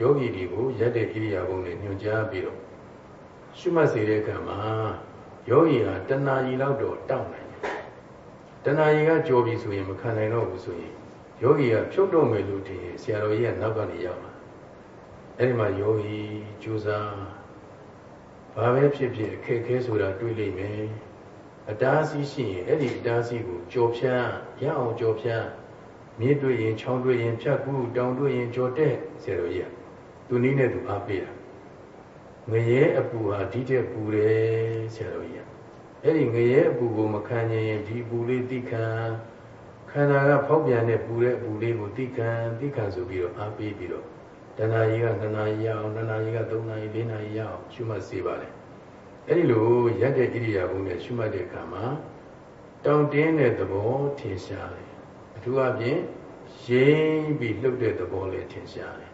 ယောဂီတွေကိုရက်တဲ့ဣရိယာပုနဲ့ညွှန်ကြားပြီးတော့ရှုမှတ်စေတဲ့အခါမှာယောဂီဟာတဏှာကြီးလောက်တော့တောက်နိုင်တဏှာကြီးကကြော်ပြီဆိုရင်မခံနိုင်တော့ဘူးဆိုရင် ယောဂီကဖြုတ်တော့မယ်လို့ထင်ရင်ဆရာတော်ကြီးကနောက်ကနေရောက်လာအဲ့ဒီမှာယောဂီကြိုးစားဘာပဲဖြစ်ဖြစ်အခက်ခဲဆိုတာတွေးလိမ့်မယ်အတားအဆီးရှိရင်အဲ့ဒီအတားအဆီးကိုကြော်ဖြန်းရအောင်ကြော်ဖြန်းမြစ်တွေ့ရင်ချောင်းတွေ့ရင်ဖြတ်ကူးတောင်တွေ့ရင်ကြော်တက်ဆရာတော်ကြီးကသူနည်းနဲ့သူအားပေးတာငရဲအပူဟာဒီတဲ့ပူတယ်ဆရာတော်ကြီးကအဲ့ဒီငရဲအပူကိုမခံရင်ဒီပူလေးတိခံ ခန္ဓာကဖောက်ပြန်တဲ့ပူတဲ့အပူလေးကိုတိခံတိခံဆိုပြီးတော့အားပေးပြီးတော့တဏှာကြီးကနှစ်နာရီရအောင်နှစ်နာရီကသုံးနာရီလေးနာရီရအောင်ရှုမှတ်စေပါလေအဲ့ဒီလိုရက်တဲ့ဣရိယာပုနဲ့ရှုမှတ်တဲ့အခါမှာတောင့်တင်းတဲ့သဘောထင်ရှားတယ်အထူးအဖြင့်ရင်းပြီးလှုပ်တဲ့သဘောလည်းထင်ရှားတယ်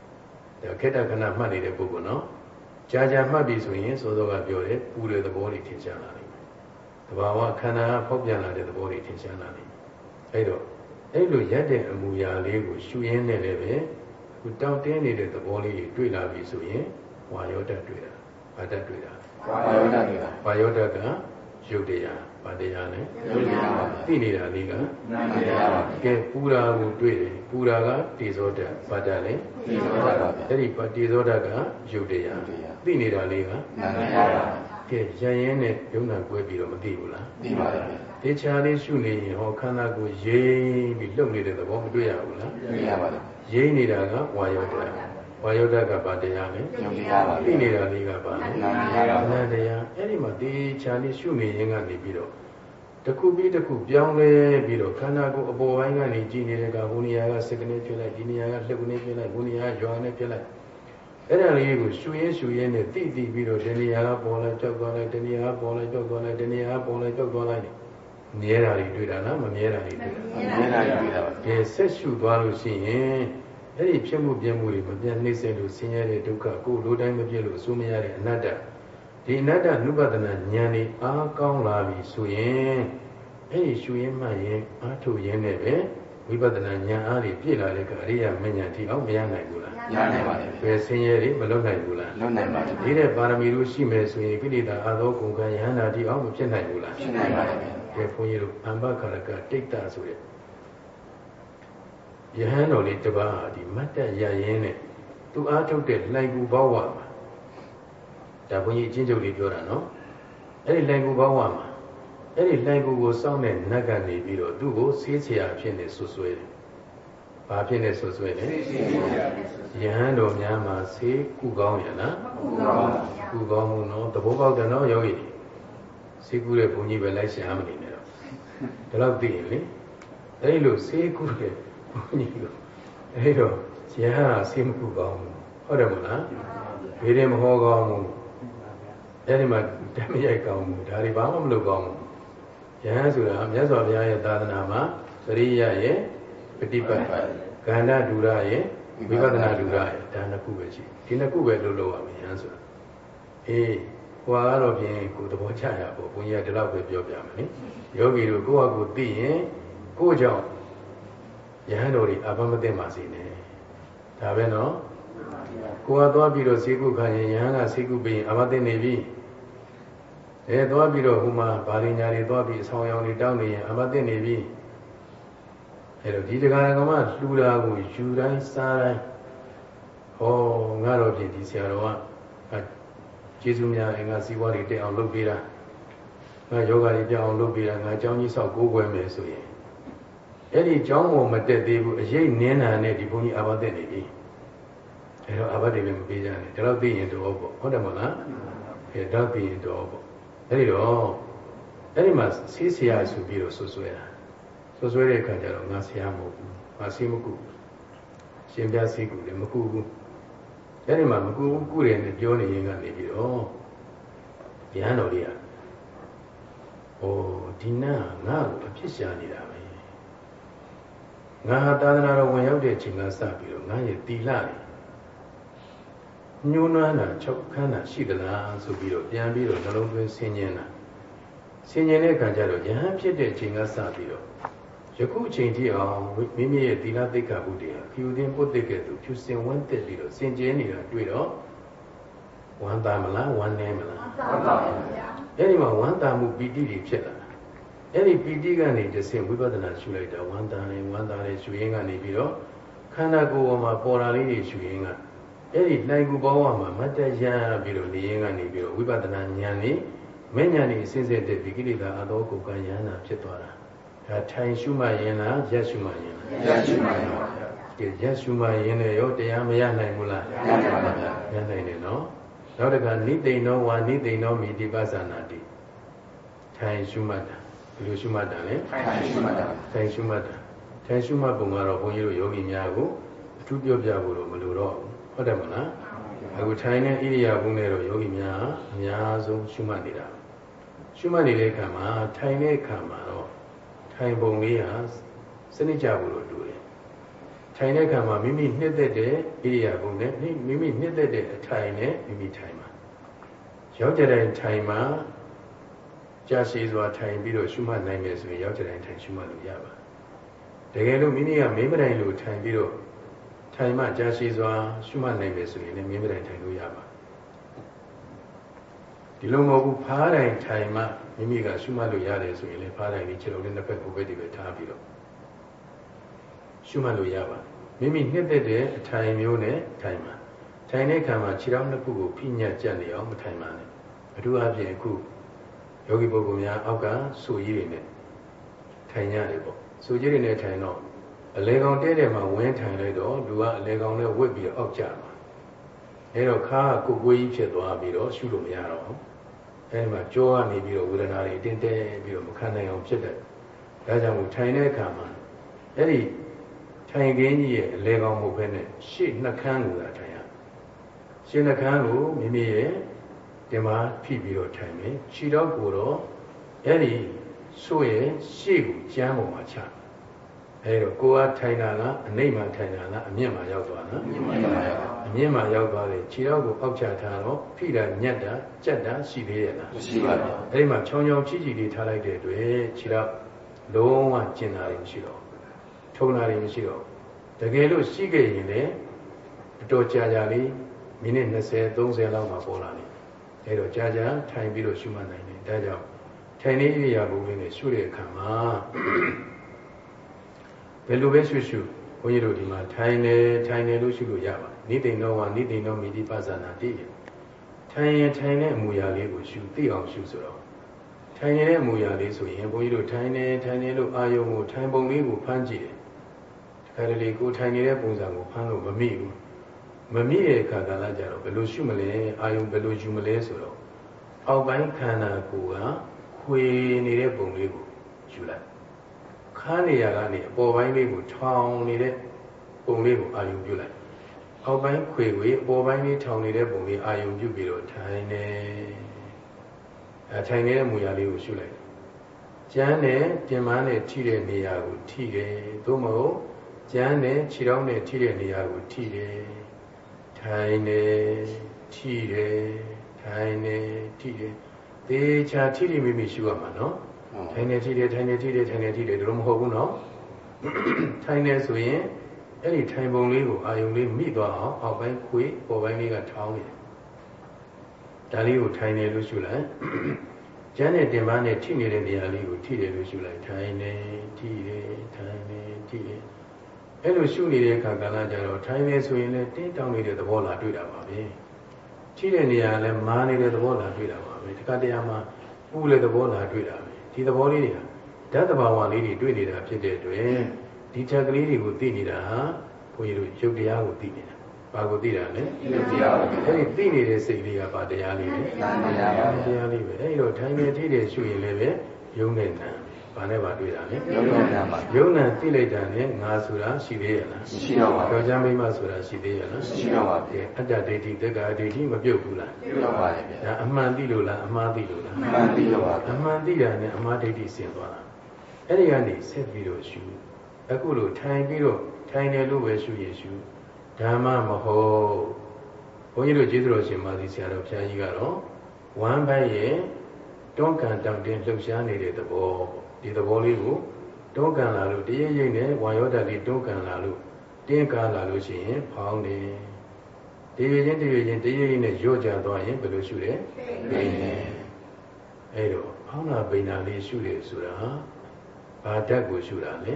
ဒါခေတ္တခဏမှတ်နေတဲ့ပုဂ္ဂိုလ်နော်ကြာကြာမှတ်ပြီဆိုရင်သိုးသောကပြောတယ်ပူတဲ့သဘောတွေထင်ရှားလာတယ်တဘာဝခန္ဓာဖောက်ပြန်လာတဲ့သဘောတွေထင်ရှားလာတယ် အဲ့တော့အဲ့လိုရက်တဲ့အမူအရာလေးကိုရှုရင်းနဲ့လည်းပဲခုတောင့်တင်းနေတဲ့သဘောလေးတွေတွေ့လာပြီဆိုရင်ဝါယောဓာတ်တွေ့တာဘာဓာတ်တွေ့တာဝဝါယောဒတိကဝါယောဓာတ်ကရုပ်တရားဗာတရားနဲ့ယုတ်တရားပါသိနေတာလေးကနာမ်တရားပါကဲပူရာကိုတွေ့တယ်ပူရာကတေဇောဓာတ်ဗာတာလည်းဒီသောတာပါဗျာအဲ့ဒီတေဇောဓာတ်ကရုပ်တရားရုပ်တရားသိနေတာလေးကနာမ်တရားပါကဲရရင်နဲ့ယုံနာကွဲပြီးတော့မသိဘူးလားဒီပါဗျာ တေချာလေးရှုနေရင်ဟောခန္ဓာကိုယ်ရိပ်ပြီးလှုပ်နေတဲ့သဘောမတွေ့ရဘူးလားဒီရပါဗျာရိပ်နေတာကဝါယောဓာတ်ဝါယောဓာတ်ကဗာတရားနဲ့ယုတ်တရားပါသိဗျာနေတာလေးကဗာလဲနာမ်တရားပါအနန္တရားအဲ့ဒီမှာတေချာလေးရှုနေရင်ကနေပြီးတော့တစ်ခုပြီးတစ်ခုပြောင်းလဲပြီးတော့ခန္ဓာကိုယ်အပေါ်ပိုင်းကနေကြည်နေတဲ့ကဘုနေရာကစကနေဖြစ်လိုက်ဒီနေရာကလှုပ်ကနေဖြစ်လိုက်ဘုနေရာကရွာနေဖြစ်လိုက်အဲ့ဒါလေးကိုရှုရဲရှုရဲနဲ့တိတိပြီးတော့ဒီနေရာကပေါ်လိုက်ကြောက်သွားလိုက်ဒီနေရာကပေါ်လိုက်ကြောက်သွားလိုက်ဒီနေရာကပေါ်လိုက်ကြောက်သွားလိုက် မြဲတာတွေတွေ့တာလားမမြဲတာတွေတွေ့တာမြဲတာတွေ့တာပါကဲဆက်ရှုသွားလို့ရှိရင်အဲ့ဒီဖြစ်မှုပြမှုတွေမပြတ်နှိမ့်ဆက်လို့ဆင်းရဲတဲ့ဒုက္ခကိုယ်လိုတိုင်းမပြည့်လို့အဆိုးမရတဲ့အနတ္တဒီအနတ္တနုပဒနာဉာဏ်นี่အားကောင်းလာပြီဆိုရင်အဲ့ဒီရှုရင်းမှရင်အားထုတ်ရင်းနဲ့ပဲဝိပဿနာဉာဏ်အားတွေပြည့်လာတဲ့ကအရိယာမဉာဏ်တိအောင်မရနိုင်ဘူးလားရနိုင်ပါတယ်ဘယ်ဆင်းရဲတွေမလွတ်နိုင်ဘူးလားလွတ်နိုင်ပါတယ်ဒီတဲ့ပါရမီတို့ရှိမယ်ဆိုရင်ကိလေသာအသောကုန်ကံယဟန္တာတိအောင်မဖြစ်နိုင်ဘူးလားဖြစ်နိုင်ပါတယ်ဗျာ ကဲဘုန်းကြီးတို့အမ္ဘကာရကတိတ်တာဆိုတဲ့ယဟန်တော်လေးတစ်ပါးဟာဒီမတ်တက်ရရင်နဲ့သူအားထုတ်တဲ့လှိုင်ကူဘောဝမှာဒါဘုန်းကြီးအချင်းချုပ်လေးပြောတာနော်အဲ့ဒီလှိုင်ကူဘောဝမှာအဲ့ဒီလှိုင်ကူကိုစောင့်တဲ့နတ်ကနေပြီးတော့သူ့ကိုဆေးချရာဖြစ်နေဆွဆွဲတယ်။ဘာဖြစ်နေဆွဆွဲလဲ။ယဟန်တော်များမှာဆေးကုကောင်းရလားဘုရားပါ။ကုကောင်းမှုနော်သဘောပေါက်တယ်နော်ယောဂီတွေ။ ဆေးကုတဲ့ဘုန်းကြီးပဲလိုက်ရှာမနေနဲ့တော့။ဒါတော့သိရင်လေ။အဲ့ဒီလိုဆေးကုတဲ့ဘုန်းကြီးကိုအဲ့တော့ယဟန်ကဆေးမကုကောင်းဘူး။ဟုတ်တယ်မလား။ဘေးရင်မဟောကောင်းဘူး။အဲ့ဒီမှာတမရိုက်ကောင်းဘူး။ဒါတွေဘာမှမလုပ်ကောင်းဘူး။ယဟန်ဆိုတာမြတ်စွာဘုရားရဲ့သာသနာမှာသရိယရဲ့ပฏิပတ်ကန္ဓဒူရရဲ့ဝိပဿနာဒူရရဲ့ဒါနှစ်ခုပဲရှိဒီနှစ်ခုပဲလုပ်လို့ရမယ်ယဟန်ဆိုတာအေး ဟွာကတော့ပြင်ကိုယ်သဘောချရပေါ့ဘုန်းကြီးကဒီလောက်ပဲပြောပြမယ်နိယောဂီတို့ကိုယ့်ဟာကိုယ်သိရင်ကိုယ့်ကြောင့်ယဟန်တော်တွေအဘမသိမှစီနေဒါပဲနော်ကိုယ်ကသွားပြီးတော့ဈေးကုခံရင်ယဟန်ကဈေးကုပြီးရင်အဘသိနေပြီအဲသွားပြီးတော့ဟိုမှာဗာလိညာတွေသွားပြီးအဆောင်ရောင်တွေတောင်းနေရင်အဘသိနေပြီအဲတော့ဒီတရားကမှလှူတာကိုယူတိုင်းစားတိုင်းဟောငါတော့ပြင်ဒီဆရာတော်ကအဲ ကျေးဇူးများအင်္ဂါစည်းဝါးတွေတက်အောင်လုပ်ပေးတာငါယောဂတွေပြအောင်လုပ်ပေးတာငါအကြောင်းကြီးဆောက်ကိုးကွယ်မယ်ဆိုရင်အဲ့ဒီအကြောင်းကိုမတက်သေးဘူးအရေးနင်းတာနဲ့ဒီဘုန်းကြီးအာဘသက်နေပြီအဲတော့အာဘတွေလည်းမပေးကြနဲ့ဒါတော့သိရင်တော့ပေါ့ဟုတ်တယ်မလားအဲဒါသိရင်တော့ပေါ့အဲ့ဒီတော့အဲ့ဒီမှာဆေးဆရာဆိုပြီးတော့ဆွဆွဲတာဆွဆွဲတဲ့အခါကျတော့ငါဆရာမဟုတ်ဘူးငါဆေးမကုဘူးရှင်ပြဆေးကုလည်းမကုဘူး အဲ့ဒီမှာမကုဘူးကုတယ်နဲ့ပြောနေရင်ကနေပြီးတော့ဗျာတော်လေးကဩဒီနာငါ့ကိုအဖြစ်ရှာနေတာပဲငါဟာသာသနာတော်ဝင်ရောက်တဲ့ချိန်ကစပြီးတော့ငါရဲ့တီလာနေညှိုးနွမ်းတာချုပ်ခန်းတာရှိသလားဆိုပြီးတော့ပြန်ပြီးတော့နှလုံးသွင်းဆင်ញင်တာဆင်ញင်တဲ့အခါကျတော့ယဟန်ဖြစ်တဲ့ချိန်ကစပြီးတော့ ယခုချိန်ထိအောင်မိမိရဲ့သီလသိက္ခာပုဒ်တရားဖြူသင်းပုတ်သိက္ခာသူဖြူစင်ဝန်းတက်ပြီးတော့စင်ကြဲနေတာတွေ့တော့ဝမ်းသာမလားဝမ်းနည်းမလားဟုတ်ပါဘူးဗျာအဲ့ဒီမှာဝမ်းသာမှုပီတိတွေဖြစ်လာတာအဲ့ဒီပီတိကနေတစ်ဆင့်ဝိပဿနာရှုလိုက်တာဝမ်းသာနေဝမ်းသာနေရှုရင်းကနေပြီးတော့ခန္ဓာကိုယ်ပေါ်မှာပေါ်လာလေးတွေရှုရင်းကအဲ့ဒီနိုင်ကူဘောဝမှာမတ်တရပြီးတော့နေရင်းကနေပြီးတော့ဝိပဿနာဉာဏ်နဲ့မဲ့ဉာဏ်နဲ့အစဉ်စဉ်တဲ့ဒီကိလေသာအသောကိုယ်ကဉာဏ်နာဖြစ်သွားတာ ဒါထိုင်ရှုမှရင်လားရက်ရှုမှရင်လားရရှိပါရဲ့ပါဗျာဒီရက်ရှုမှရင်လည်းရောတရားမရနိုင်ဘူးလားရနိုင်ပါဗျာရနိုင်တယ်နော်နောက်တကနိသိဏောဝါနိသိဏောမိတိပသနာတိထိုင်ရှုမှတ်တာဘယ်လိုရှုမှတ်တာလဲခိုင်ရှိမှတာထိုင်ရှုမှတ်တာထိုင်ရှုမှတ်ပုံကတော့ဘုန်းကြီးတို့ယောဂီများကိုအထူးပြောပြဖို့တော့မလိုတော့ဘူးဟုတ်တယ်မလားအခုထိုင်တဲ့ဣရိယာပုနဲ့တော့ယောဂီများအများဆုံးရှုမှတ်နေတာရှုမှတ်နေတဲ့အခါမှာထိုင်တဲ့အခါမှာတော့ ထိုင်ပုံလေးဟာစနစ်ကြဖို့လို့လိုတယ်ထိုင်တဲ့အခါမှာမိမိနှစ်သက်တဲ့ဣရိယာပုနဲ့မိမိနှစ်သက်တဲ့အထိုင်နဲ့မိမိထိုင်မှာရောက်ကြတဲ့ထိုင်မှာကြာရှည်စွာထိုင်ပြီးတော့ရှုမှတ်နိုင်မယ်ဆိုရင်ရောက်ကြတဲ့ထိုင်ရှုမှတ်လို့ရပါတယ်တကယ်လို့မိမိကမင်းမတိုင်လို့ထိုင်ပြီးတော့ထိုင်မှကြာရှည်စွာရှုမှတ်နိုင်မယ်ဆိုရင်လည်းမင်းမတိုင်ထိုင်လို့ရပါ ဒီဒီလိုမဟုတ်ဘူးဖားတိုင်းထိုင်မှမိမိကရှုမှတ်လို့ရတယ်ဆိုရင်လေဖားတိုင်းလေးခြေတော်လေးနှစ်ဖက်ကိုယ်ဘက်တွေပဲထားပြီးတော့ရှုမှတ်လို့ရပါမိမိနှစ်သက်တဲ့အထိုင်မျိုးနဲ့ထိုင်မှာထိုင်တဲ့ခံမှာခြေတော်နှစ်ခုကိုဖိညတ်ကြက်နေအောင်မထိုင်ပါနဲ့အထူးအပြင်အခုယောဂီပုဂ္ဂိုလ်များအောက်ကဆူကြီးတွေနဲ့ထိုင်ရတယ်ပေါ့ဆူကြီးတွေနဲ့ထိုင်တော့အလေကောင်တဲတယ်မှာဝင်းထိုင်လိုက်တော့လူကအလေကောင်နဲ့ဝစ်ပြီးအောက်ကျမှာအဲတော့ခါကကိုကိုကြီးဖြစ်သွားပြီးတော့ရှုလို့မရတော့ဘူး အဲဒီမှာကြောကနေပြီးတော့ဝေဒနာတွေတင်းတဲပြီးတော့မခံနိုင်အောင်ဖြစ်တယ်ဒါကြောင့်မို့ထိုင်တဲ့အခါမှာအဲ့ဒီထိုင်ခင်းကြီးရဲ့အလေကောင်မဟုတ်ဘဲနဲ့ရှေ့နှခမ်းကိုသာထိုင်ရရှေ့နှခမ်းကိုမိမိရဲ့ဒီမှာဖိပြီးတော့ထိုင်မယ်ခြေတော့ကိုတော့အဲ့ဒီဆိုးရဲ့ရှေ့ကိုကျမ်းပေါ်မှာချ အဲတော့ကိုကထိုင်တာကအနိမ့်မှာထိုင်တာလားအမြင့်မှာရောက်သွားလားအမြင့်မှာရောက်ပါအမြင့်မှာရောက်သွားတယ်ခြေတော့ကိုအောက်ချထားတော့ဖိတာညက်တာကြက်တာရှိသေးရဲ့လားမရှိပါဘူးအဲ့ဒီမှာချောင်းချောင်းချီချီလေးထားလိုက်တဲ့အတွက်ခြေတော့လုံးဝကျင်တာတွေမရှိတော့ထုံတာတွေမရှိတော့တကယ်လို့ရှိခဲ့ရင်လည်းအတော်ကြာကြာလေးမိနစ်20 30လောက်မှပေါ်လာတယ်အဲ့တော့ကြာကြာထိုင်ပြီးတော့ရှုမှတ်နိုင်တယ်ဒါကြောင့်ထိုင်နေရရပုံလေးနဲ့ရှုတဲ့အခါမှာ ဘယ်လိုပဲရှုရှုဘုန်းကြီးတို့ဒီမှာထိုင်နေထိုင်နေလို့ရှုလို့ရပါနိသိဏောဝနိသိဏောမိတိပဇာနာတိထိုင်ရင်ထိုင်တဲ့အမူအရာလေးကိုရှုသိအောင်ရှုဆိုတော့ထိုင်နေတဲ့အမူအရာလေးဆိုရင်ဘုန်းကြီးတို့ထိုင်နေထိုင်နေလို့အာယုံကိုထိုင်ပုံလေးကိုဖမ်းကြည့်တယ်တခါတလေကိုထိုင်နေတဲ့ပုံစံကိုဖမ်းလို့မမိဘူးမမိတဲ့အခါကလည်းကြတော့ဘယ်လိုရှုမလဲအာယုံဘယ်လိုယူမလဲဆိုတော့အောက်ပိုင်းခန္ဓာကိုယ်ကခွေနေတဲ့ပုံလေးကိုယူလိုက် ခန်းနေရကနေအပေါ်ပိုင်းလေးကိုထောင်နေတဲ့ပုံလေးကိုအာယုံပြုလိုက်အောက်ပိုင်းခွေခွေအပေါ်ပိုင်းလေးထောင်နေတဲ့ပုံလေးအာယုံပြုပြီးတော့ထိုင်နေအဲထိုင်နေတဲ့မူရာလေးကိုရှုလိုက်ကျမ်းနဲ့ပြင်မနဲ့ထိတဲ့နေရာကိုထိတယ်သို့မဟုတ်ကျမ်းနဲ့ခြေထောက်နဲ့ထိတဲ့နေရာကိုထိတယ်ထိုင်နေထိတယ်ထိုင်နေထိတယ်သေချာထိထိမိမိရှုရမှာနော် ထိုင်နေထိတယ်ထိုင်နေထိတယ်ထိုင်နေထိတယ်ဒါတော့မဟုတ်ဘူးနော်ထိုင်နေဆိုရင်အဲ့ဒီထိုင်ပုံလေးကိုအာယုံလေးမိသွားအောင်အောက်ပိုင်းခွေပေါ်ပိုင်းလေးကထောင်းနေတယ်ဒါလေးကိုထိုင်နေလို့ရှုလိုက်ကျန်းတဲ့တင်ပန်းနဲ့ထိနေတဲ့နေရာလေးကိုထိတယ်လို့ရှုလိုက်ထိုင်နေထိတယ်ထိုင်နေထိတယ်အဲ့လိုရှုနေတဲ့အခါကလည်းကြတော့ထိုင်နေဆိုရင်လည်းတင်းတောင်းနေတဲ့သဘောလာတွေ့တာပါပဲထိတဲ့နေရာလည်းမာနေတဲ့သဘောလာတွေ့တာပါပဲဒီကတရားမှာပူတဲ့သဘောလာတွေ့တာပဲ ဒီသဘောလေးတွေကဓာတ်တဘာဝလေးတွေတွေ့နေတာဖြစ်တဲ့အတွက်ဒီချက်ကလေးတွေကိုသိနေတာဟာဘုန်းကြီးတို့ရုပ်တရားကိုသိနေတာဘာကိုသိတာလဲရုပ်တရားကိုအဲ့ဒီသိနေတဲ့စိတ်လေးကဘာတရားလေးလဲတရားပါတရားလေးပဲအဲ့ဒီတော့ထိုင်နေထိတဲ့ရှုရင်လည်းပဲယုံနဲ့နာ ဘာနဲ့ပါတွေ့တာလဲယုံနဲ့နာပါယုံနဲ့သိလိုက်တာနဲ့ငါဆိုတာရှိသေးရဲ့လားမရှိတော့ပါဘူးကြောင့်ချမ်းမိမဆိုတာရှိသေးရဲ့လားရှိတော့ပါဘူးအတ္တဒိဋ္ဌိတက္ကဒိဋ္ဌိမပြုတ်ဘူးလားပြုတ်တော့ပါတယ်ဗျာဒါအမှန်သိလို့လားအမှားသိလို့လားအမှန်သိတော့ပါအမှန်သိတာနဲ့အမှားဒိဋ္ဌိဆင်သွားတာအဲ့ဒီကနေဆက်ပြီးတော့ရှုအခုလိုထိုင်ပြီးတော့ထိုင်တယ်လို့ပဲရှုရရှုဓမ္မမဟုတ်ဘုန်းကြီးတို့ကျေးဇူးတော်ရှင်မာသီဆရာတော်ဘုရားကြီးကတော့ဝမ်းဘက်ရဲ့တွန်းကန်တောင့်တင်းလှုပ်ရှားနေတဲ့သဘော ဒီသဘောလေးကိုတွန်းကန်လာလို့တရရိပ်နဲ့ဝါယောဓာတ်လေးတွန်းကန်လာလို့တင်းကားလာလို့ရှိရင်ဖောင်းတယ်တရချင်းတရချင်းတရရိပ်နဲ့ရော့ကြသွားရင်ဘယ်လိုရှုလဲပိန်တယ်အဲ့တော့ဖောင်းတာပိန်တာလေးရှုတယ်ဆိုတာဘာဓာတ်ကိုရှုတာလဲ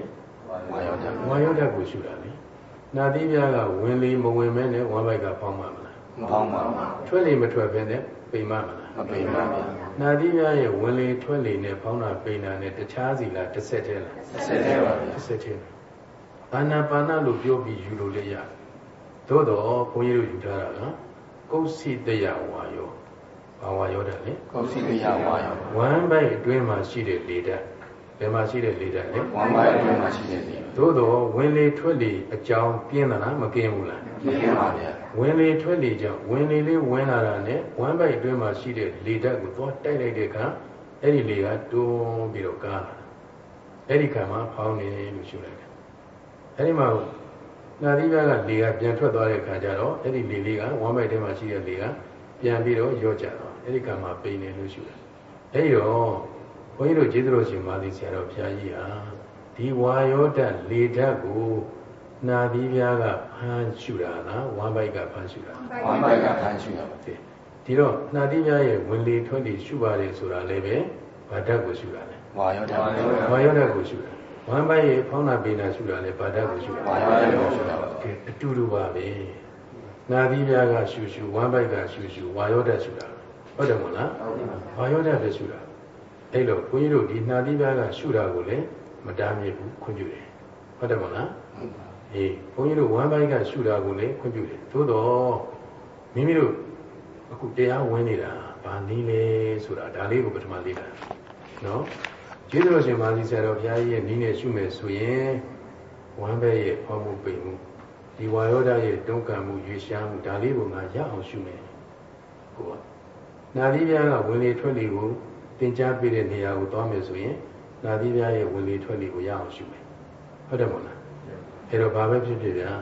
ဝါယောဓာတ်ဝါယောဓာတ်ကိုရှုတာလေနာသီးပြားကဝင်လေမဝင်မဲနဲ့ဝမ်းဘိုက်ကဖောင်းမှာမလားမဖောင်းပါဘူးထွက်လေမထွက်ဘဲနဲ့ပိန်မှာမလားမပိန်ပါဘူး နာသီးပြားရဲ့ဝင်လေထွက်လေနဲ့ဖောင်းတာပိန်တာနဲ့တခြားစီလားတစ်ဆက်တည်းလားတစ်ဆက်တည်းပါတစ်ဆက်တည်းအာနာပါနလို့ပြောပြီးယူလို့လည်းရသို့တော့ဘုန်းကြီးတို့ယူထားတာကကုသိတယဝါယောဘာဝါယောတယ်လေကုသိတယဝါယောဝမ်းဘိုက်အတွင်းမှာရှိတဲ့လေဓာတ် ဘယ်မှာရှိတဲ့လေဓာတ်လဲဝမ်းပိုင်းအတွင်းမှာရှိတဲ့လေသို့တော့ဝင်လေထွက်လေအကြောင်းပြင်းသလားမပြင်းဘူးလားပြင်းပါဗျာဝင်လေထွက်လေကြောင့်ဝင်လေလေးဝင်လာတာနဲ့ဝမ်းပိုက်အတွင်းမှာရှိတဲ့လေဓာတ်ကိုသွားတိုက်လိုက်တဲ့အခါအဲ့ဒီလေကတွန်းပြီးတော့ကားလာအဲ့ဒီကံမှာဖောင်းနေလို့ရှုလိုက်တယ်အဲ့ဒီမှာနာသီးဘက်ကလေကပြန်ထွက်သွားတဲ့အခါကျတော့အဲ့ဒီလေလေးကဝမ်းပိုက်ထဲမှာရှိတဲ့လေကပြန်ပြီးတော့ရော့ကျသွားအဲ့ဒီကံမှာပိန်နေလို့ရှုတယ်အဲ့ဒီတော့ ဘုန်းကြီးတို့ကျေးဇူးတော်ရှင်မာသီဆရာတော်ဘုရားကြီးဟာဒီဝါယောဓာတ်လေဓာတ်ကိုနာပြီးပြားကဖမ်းရှုတာလားဝမ်းပိုက်ကဖမ်းရှုတာဝမ်းပိုက်ကဖမ်းရှုတာပါဒီဒီတော့နှာတိပြရဲ့ဝင်လေထွက်လေရှုပါတယ်ဆိုတာလည်းပဲဘာဓာတ်ကိုရှုတာလဲဝါယောဓာတ်ဝါယောဓာတ်ကိုရှုတာဝမ်းပိုင်းရဲ့ဖောင်းနာပိနာရှုတာလည်းဘာဓာတ်ကိုရှုတာဝါယောဓာတ်ကိုရှုတာပါကဲအတူတူပါပဲနာသီးပြားကရှူရှူဝမ်းပိုက်ကရှူရှူဝါယောဓာတ်ရှူတာဟုတ်တယ်မဟုတ်လားဝါယောဓာတ်ပဲရှူတာ အဲ့လိုဘုန်းကြီးတို့ဒီနာသီးပြားကရှူတာကိုလည်းမတားမြစ်ဘူးခွင့်ပြုတယ်ဟုတ်တယ်မဟုတ်လားအေးဘုန်းကြီးတို့ဝမ်းပိုက်ကရှူတာကိုလည်းခွင့်ပြုတယ်သို့တော့မိမိတို့အခုတရားဝင်နေတာဘာနည်းလဲဆိုတာဒါလေးကိုပထမလေ့လာနော်ကျေးဇူးတော်ရှင်မာသီဆရာတော်ဘုရားကြီးရဲ့နည်းနဲ့ရှုမယ်ဆိုရင်ဝမ်းဘက်ရဲ့ဖောက်မှုပိန်မှုဒီဝါယောဓာတ်ရဲ့တုံးကံမှုရွေရှားမှုဒါလေးကိုငါရအောင်ရှုမယ်ကိုကနာသီးပြားကဝင်လေထွက်လေကို သင်ကြားပေးတဲ့နေရာကိုသွားမယ်ဆိုရင်နာသီးပြားရဲ့ဝင်လေထွက်လေကိုရအောင်ရှုမယ်ဟုတ်တယ်မို့လားအဲ့တော့ဘာပဲဖြစ်ဖြစ်ဗျာ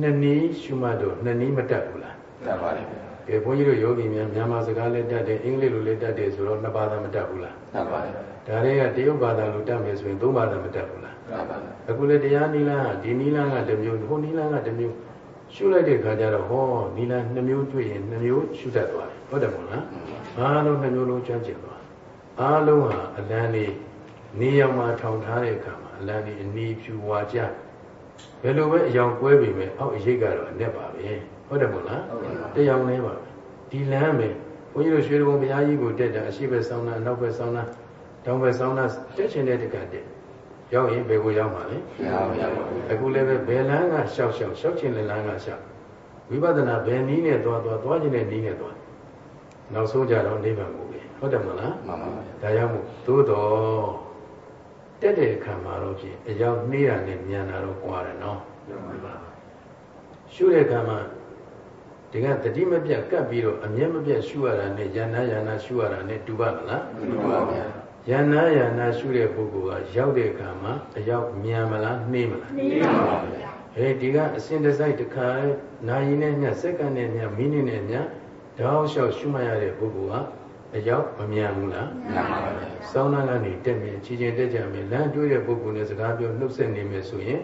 နှစ်နည်းရှုမှတ်တော့နှစ်နည်းမတတ်ဘူးလားတတ်ပါတယ်ကဲဘုန်းကြီးတို့ယောဂီများမြန်မာစကားလည်းတတ်တယ်အင်္ဂလိပ်လိုလည်းတတ်တယ်ဆိုတော့နှစ်ဘာသာမတတ်ဘူးလားတတ်ပါတယ်ဒါတွေကတရုတ်ဘာသာလိုတတ်မယ်ဆိုရင်သုံးဘာသာမတတ်ဘူးလားတတ်ပါတယ်အခုလေတရားနီလန်းကဒီနီလန်းကတစ်မျိုးဟိုနီလန်းကတစ်မျိုးရှုလိုက်တဲ့ခါကျတော့ဟောနီလန်းနှစ်မျိုးတွေ့ရင်နှစ်မျိုးရှုတတ်သွားတယ်ဟုတ်တယ်မို့လားအားလုံးနှစ်မျိုးလုံးကျွမ်းကျင်သွား အားလုံးဟာအလန်းလေးနေရောင်မှာထောင်ထားတဲ့အခါမှာအလန်းလေးအနီးဖြူဝါကြဘယ်လိုပဲအယောင်ကွဲပြီမဲ့အောက်အရိပ်ကတော့အနဲ့ပါပဲဟုတ်တယ်မို့လားတရားနဲ့ပါပဲဒီလမ်းပဲဘုန်းကြီးတို့ရွှေဘုံဘုရားကြီးကိုတက်တာအရှိဘက်ဆောင်းတာအနောက်ဘက်ဆောင်းတာတောင်ဘက်ဆောင်းတာတက်ချင်တဲ့တကတက်ရောက်ရင်ဘယ်ကိုရောက်မှာလဲရပါရပါအခုလည်းပဲဘယ်လမ်းကရှောက်ရှောက်ရှောက်ခြင်းလည်းလမ်းကရှောက်ဝိပဿနာဘယ်နည်းနဲ့သွားသွားသွားခြင်းနဲ့နည်းနဲ့သွားနောက်ဆုံးကြတော့နိဗ္ဗာန်ကိုပဲ ဟုတ်တယ်မလားမှန်ပါပါဒါကြောင့်မို့သို့တော်တက်တဲ့အခါမှာတော့ဖြင့်အရောက်နှေးတာနဲ့မြန်တာတော့ကွာတယ်နော်ရှုတဲ့အခါမှာဒီကတတိမပြတ်ကပ်ပြီးတော့အမျက်မပြတ်ရှုရတာနဲ့ယန္နာယန္နာရှုရတာနဲ့တူပါမလားမှန်ပါဗျာယန္နာယန္နာရှုတဲ့ပုဂ္ဂိုလ်ကရောက်တဲ့အခါမှာအရောက်မြန်မလားနှေးမလားမှန်ပါဗျာအဲဒီကအစင်တစိုက်တစ်ခါနာရီနဲ့ညစက္ကန့်နဲ့ညမိနစ်နဲ့ညတောက်လျှောက်ရှုမှတ်ရတဲ့ပုဂ္ဂိုလ်က အရောက်မမြန်ဘူးလားမှန်ပါဗျာစောင်းနာကနေတက်မြင်ချီချင်းတက်ကြမယ်လမ်းတွေးတဲ့ပုဂ္ဂိုလ်နဲ့စကားပြောနှုတ်ဆက်နေမယ်ဆိုရင်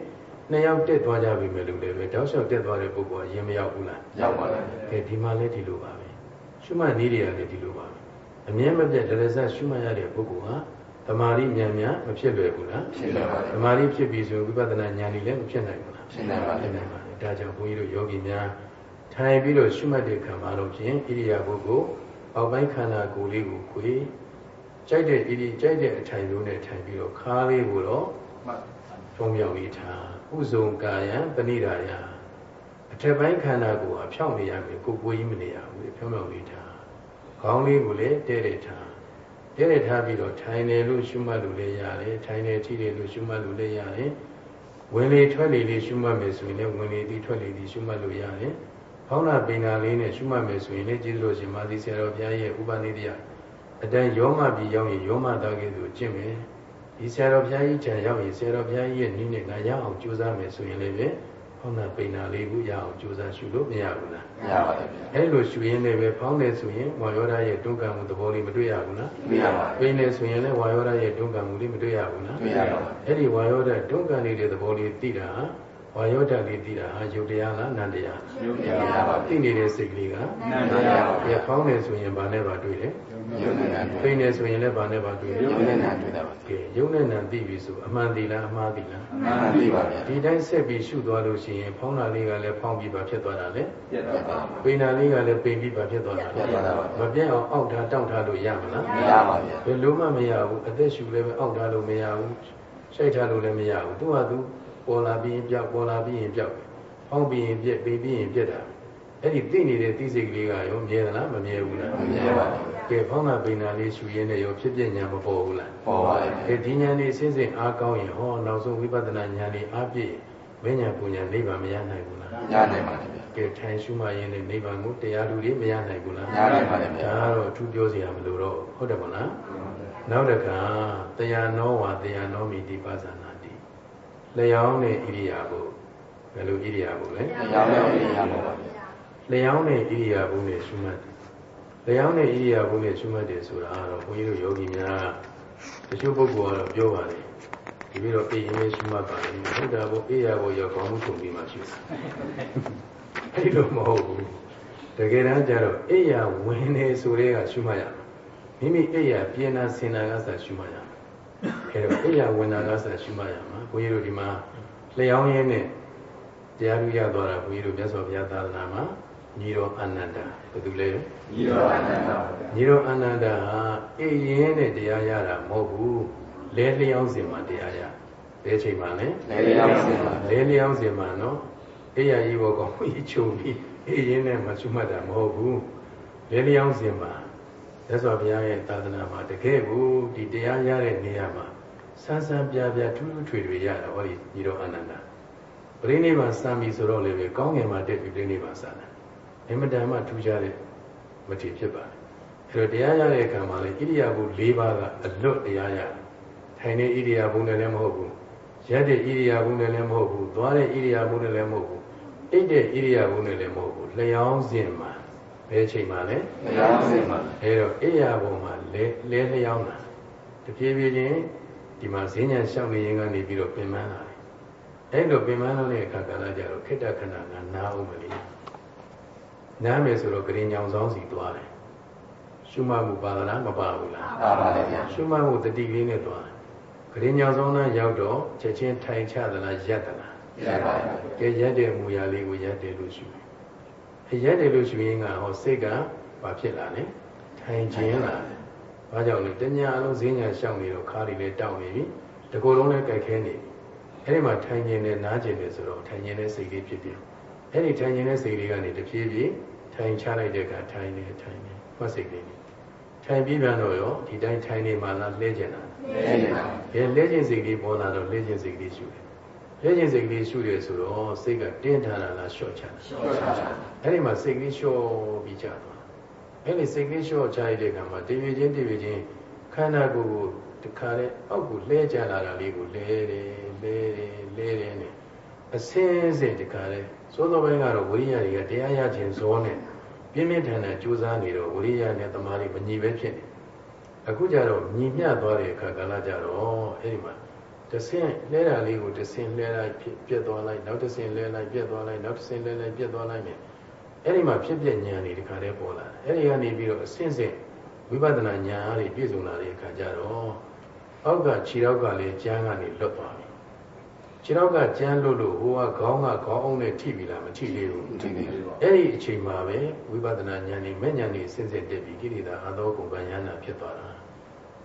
နှစ်ယောက်တက်သွားကြပြီမယ်လို့လည်းပဲတောက်လျှောက်တက်သွားတဲ့ပုဂ္ဂိုလ်ကရင်မရောက်ဘူးလားရောက်ပါတယ်ကဲဒီမှာလည်းဒီလိုပါပဲရှုမှတ်နည်းတွေကလည်းဒီလိုပါပဲအမြဲမပြတ်တရဇတ်ရှုမှတ်ရတဲ့ပုဂ္ဂိုလ်ဟာတမာရီဉာဏ်များမဖြစ်လွယ်ဘူးလားဖြစ်ပါပါတမာရီဖြစ်ပြီဆိုရင်ဝိပဿနာဉာဏ်ကြီးလည်းမဖြစ်နိုင်ဘူးလားဖြစ်နိုင်ပါဖြစ်တယ်နိုင်ပါတယ်ဒါကြောင့်ဘုန်းကြီးတို့ယောဂီများထိုင်ပြီးတော့ရှုမှတ်တဲ့ခံမှာတော့ဖြင့်ဣရိယာပုကို အောက်ပိုင်းခန္ဓာကိုယ်လေးကိုခွေကြိုက်တဲ့ဣရိကြိုက်တဲ့အထိုင်လုံးနဲ့ထိုင်ပြီးတော့ခါးလေးကိုတော့ဖုံးပြောင်လေးထားဥဇုံကာယံပဏိဒါယအထက်ပိုင်းခန္ဓာကိုယ်ဟာဖြောင်းနေရမယ်ကိုယ်ကိုယ်ကြီးမနေရဘူးဖြောင်းဖြောင်းလေးထားခေါင်းလေးကိုလည်းတဲတဲ့ထားတဲတဲ့ထားပြီးတော့ထိုင်တယ်လို့ရှုမှတ်လို့လည်းရတယ်ထိုင်တယ်ထိတယ်လို့ရှုမှတ်လို့လည်းရတယ်ဝင်လေထွက်လေလေးရှုမှတ်မယ်ဆိုရင်လည်းဝင်လေသည်ထွက်လေသည်ရှုမှတ်လို့ရတယ်။ ဖောင်းနာပိန်နာလေးနဲ့ရှုမှတ်မယ်ဆိုရင်လည်းကျေးဇူးတော်ရှင်မာသီဆရာတော်ဘုရားရဲ့ဥပနိဒယအတိုင်းယောမပြီးရောက်ရင်ယောမသားကဲ့သို့ကျင့်မယ်။ဒီဆရာတော်ဘုရားကြီးခြံရောက်ရင်ဆရာတော်ဘုရားကြီးရဲ့နည်းနဲ့ငါရအောင်ကြိုးစားမယ်ဆိုရင်လည်းပဲဖောင်းနာပိန်နာလေးကိုရအောင်ကြိုးစားရှုလို့မရဘူးလားရပါတယ်ဗျာ။အဲလိုရှုရင်းနဲ့ပဲဖောင်းတယ်ဆိုရင်ဝါယောဓာရဲ့တွန်းကံမှုသဘောလေးမတွေ့ရဘူးလားတွေ့ရပါ။ပိန်တယ်ဆိုရင်လည်းဝါယောဓာရဲ့တွန်းကံမှုလေးမတွေ့ရဘူးလားတွေ့ရပါအဲ့ဒီဝါယောဓာတ်ဒုက္ခနေတဲ့သဘောလေးသိတာဟာ ဝါယောဓာတ်လေးသိတာဟာယုတ်တရားလားနန္တရားရုပ်တရားရပါသိနေတဲ့စိတ်ကလေးကနန္တရားပါရဖောင်းနေဆိုရင်ဗာနဲ့ပါတွေ့တယ်ရုပ်နဲ့နာဖိတွေ့နေဆိုရင်လည်းဗာနဲ့ပါတွေ့တယ်ရုပ်နဲ့နာတွေ့တာပါကဲယုတ်နဲ့နံသိပြီဆိုအမှန်သိလားအမှားသိလားမှန်ပါပြီပါဗျာဒီတိုင်းဆက်ပြီးရှုသွားလို့ရှိရင်ဖောင်းတာလေးကလည်းဖောင်းပြီးပါဖြစ်သွားတာလေပြတ်သွားပါပိန်တာလေးကလည်းပိန်ပြီးပါဖြစ်သွားတာပြတ်သွားတာပါမပြတ်အောင်အောက်ထားတောင့်ထားလို့ရမလားမရပါဗျာဘယ်လိုမှမရဘူးအသက်ရှူလည်းပဲအောက်ထားလို့မရဘူးရှိုက်ထားလို့လည်းမရဘူးသူကသူ ပေါ်လာပြီးရင်ပြောက်ပေါ်လာပြီးရင်ပြောက်ဖောင်းပြီးရင်ပြက်ပြီးပြီးရင်ပြက်တာအဲ့ဒီသိနေတဲ့သိစိတ်ကလေးကရောမြဲသလားမမြဲဘူးလားမမြဲပါဘူးကဲဖောင်းတာပိန်တာလေးရှူရင်းနဲ့ရောဖြစ်ပြညာမပေါ်ဘူးလားပေါ်ပါရဲ့ကဲဒီညာလေးစဉ်စဉ်အားကောင်းရင်ဟောနောက်ဆုံးဝိပဿနာညာလေးအားပြည့်မဉ္ဇဉ်ပူညာနိဗ္ဗာန်မရနိုင်ဘူးလားရနိုင်ပါတယ်ဗျာကဲထိုင်ရှုမှရင်လည်းနိဗ္ဗာန်ကိုတရားလူတွေမရနိုင်ဘူးလားရနိုင်ပါတယ်ဗျာဒါကတော့အထူးပြောစရာမလိုတော့ဟုတ်တယ်မလားနောက်တစ်ခါတရားနောဝါတရားနောမိတိပါဇာနာတိ လျောင်းတဲ့ဣရိယာပုဘယ်လိုဣရိယာပုလဲတရားမဲ့ဥရပါပါဗျာလျောင်းတဲ့ဣရိယာပုနဲ့ရှုမှတ်တယ်လျောင်းတဲ့ဣရိယာပုနဲ့ရှုမှတ်တယ်ဆိုတာကတော့ဘုန်းကြီးတို့ယောဂီများတချို့ပုဂ္ဂိုလ်ကတော့ပြောပါတယ်ဒီပြီးတော့အေးရင်လေးရှုမှတ်ပါလိမ့်မယ်ဟုတ်တာဘုအေးရဘုရောက်ကောင်းမှုထုံပြီးမှရှုတာအဲ့လိုမဟုတ်ဘူးတကယ်တမ်းကျတော့အိယာဝင်နေဆိုတဲ့ကရှုမှတ်ရမှာမိမိအိယာပြင်းတာဆင်တာကစားရှုမှတ်ရမှာ အဲတော့အိယာဝင်တာကစားရှုမှတ်ရမှာဘုန်းကြီးတို့ဒီမှာလျှောင်းရင်းနဲ့တရားဓုရသွားတာဘုန်းကြီးတို့မြတ်စွာဘုရားသာသနာမှာညီတော်အနန္ဒာဘယ်သူလဲညီတော်အနန္ဒာညီတော်အနန္ဒာဟာအိရင်နဲ့တရားရတာမဟုတ်ဘူးလဲလျှောင်းစဉ်မှာတရားရဘယ်ချိန်မှလဲလေလျောင်းစင်ပါလဲလျှောင်းစဉ်မှာနော်အိယာကြီးဘောကောင်ကြီးချုပ်ပြီးအိရင်နဲ့မချွတ်မှတ်တာမဟုတ်ဘူးလဲလျှောင်းစဉ်မှာ သက်စွာဘုရားရဲ့သာသနာမှာတကယ်ကိုဒီတရားရတဲ့နေရာမှာဆန်းဆန်းပြပြထူးထူးထွေထွေရတာဟောဒီညီတော်အနန္ဒာပရိနိဗ္ဗာန်စံပြီဆိုတော့လေပဲကောင်းငင်မှာတက်ပြီးပရိနိဗ္ဗာန်စံတာအမတန်မှထူးခြားတဲ့မထေဖြစ်ပါတယ်အဲ့တော့တရားရတဲ့အခါမှာလေဣရိယာပု၄ပါးကအလွတ်တရားရတယ်ထိုင်နေဣရိယာပုနဲ့လည်းမဟုတ်ဘူးရက်တဲ့ဣရိယာပုနဲ့လည်းမဟုတ်ဘူးသွားတဲ့ဣရိယာပုနဲ့လည်းမဟုတ်ဘူးအိတ်တဲ့ဣရိယာပုနဲ့လည်းမဟုတ်ဘူးလျှောင်းစဉ်မှာ ဘယ်ချိန်မှလဲလေလျောင်းစင်ပါအဲတော့အိယာဘုံမှာလဲလဲလျောင်းတာတပြေးပြေးချင်းဒီမှာဈဉ္ညာရှောက်နေရင်ကနေပြီးတော့ပင်ပန်းလာတယ်အဲ့လိုပင်ပန်းလာတဲ့အခါကလည်းကြတော့ခိတ္တခဏကနားအောင်မလို့နားမယ်ဆိုတော့ဂရင်ညောင်ဆောင်စီသွားတယ်ရှုမှတ်မှုပါဒနာမပါဘူးလားပါပါလေဗျာရှုမှတ်မှုတတိလေးနဲ့သွားတယ်ဂရင်ညောင်ဆောင်นั้นရောက်တော့ချက်ချင်းထိုင်ချသလားရက်သလားရပါပါကဲရက်တဲ့မူရာလေးကိုရက်တယ်လို့ရှုတယ်အ ရက်တယ်လို့ရှုရင်ကဟောစိတ်ကဘာဖြစ်လာလဲထိုင်ခြင်းလာတယ်ဘာကြောင့်လဲတညာအလုံးဈဉ္ညာရှောက်နေတော့ခါးတွေလည်းတောက်နေပြီတကိုယ်လုံးလည်းကြိုက်ခဲနေပြီအဲ့ဒီမှာထိုင်ခြင်းနဲ့နားခြင်းနဲ့ဆိုတော့ထိုင်ခြင်းနဲ့စိတ်လေးဖြစ်တယ်အဲ့ဒီထိုင်ခြင်းနဲ့စိတ်လေးကနေတဖြည်းဖြည်းထိုင်ချလိုက်တဲ့အခါထိုင်နေထိုင်နေမှတ်စိတ်လေးနေထိုင်ပြီးပြန်တော့ရောဒီတိုင်းထိုင်နေမှလားလှဲကျင်တာလေလျောင်းဘယ်လဲခြင်းစိတ်လေးပေါ်လာတော့လဲခြင်းစိတ်လေးရှုတယ် လဲခြင်းစိတ်လေးရှုတယ်ဆိုတော့စိတ်ကတင်းထန်လာလားလျှော့ချတာရှော့ချာအဲ့ဒီမှာစိတ်ကလေးလျှော့ပြီးကြသွားအဲ့ဒီစိတ်ကလေးလျှော့ချရတဲ့အခါမှာတည်ရချင်းတည်ရချင်းခန္ဓာကိုယ်ကိုတခါလေအောက်ကိုလှဲကြလာတာလေးကိုလဲတယ်လဲတယ်လဲတယ်နဲ့အစင်းစင်တခါလေသိုးသောပိုင်းကတော့ဝိရိယတွေကတရားရခြင်းဇောနဲ့ပြင်းပြင်းထန်ထန်ကြိုးစားနေတော့ဝိရိယနဲ့တမာရီမညီပဲဖြစ်နေအခုကျတော့ညီမျှသွားတဲ့အခါကလည်းကြတော့အဲ့ဒီမှာ တဆင်းလဲတာလေးကိုတဆင်းလဲလိုက်ဖြစ်ပြက်သွားလိုက်နောက်တဆင်းလဲလိုက်ပြက်သွားလိုက်နောက်တဆင်းလဲလိုက်ပြက်သွားလိုက်နဲ့အဲ့ဒီမှာဖြစ်ပြဉာဏ်တွေဒီခါတည်းပေါ်လာတယ်အဲ့ဒီကနေပြီးတော့အစဉ်စဉ်ဝိပဿနာဉာဏ်အားတွေပြည့်စုံလာတဲ့အခါကျတော့အောက်ကခြေထောက်ကလည်းကျမ်းကနေလွတ်သွားပြီခြေထောက်ကကျမ်းလွတ်လို့ဟိုကခေါင်းကခေါင်းအောင်နဲ့ထိပြီလားမထိသေးဘူးဒီနေ့အဲ့ဒီအချိန်မှာပဲဝိပဿနာဉာဏ်တွေမဲ့ဉာဏ်တွေစဉ်စဉ်တက်ပြီးကိလေသာအသောကုန်ကဉာဏ်နာဖြစ်သွားတာ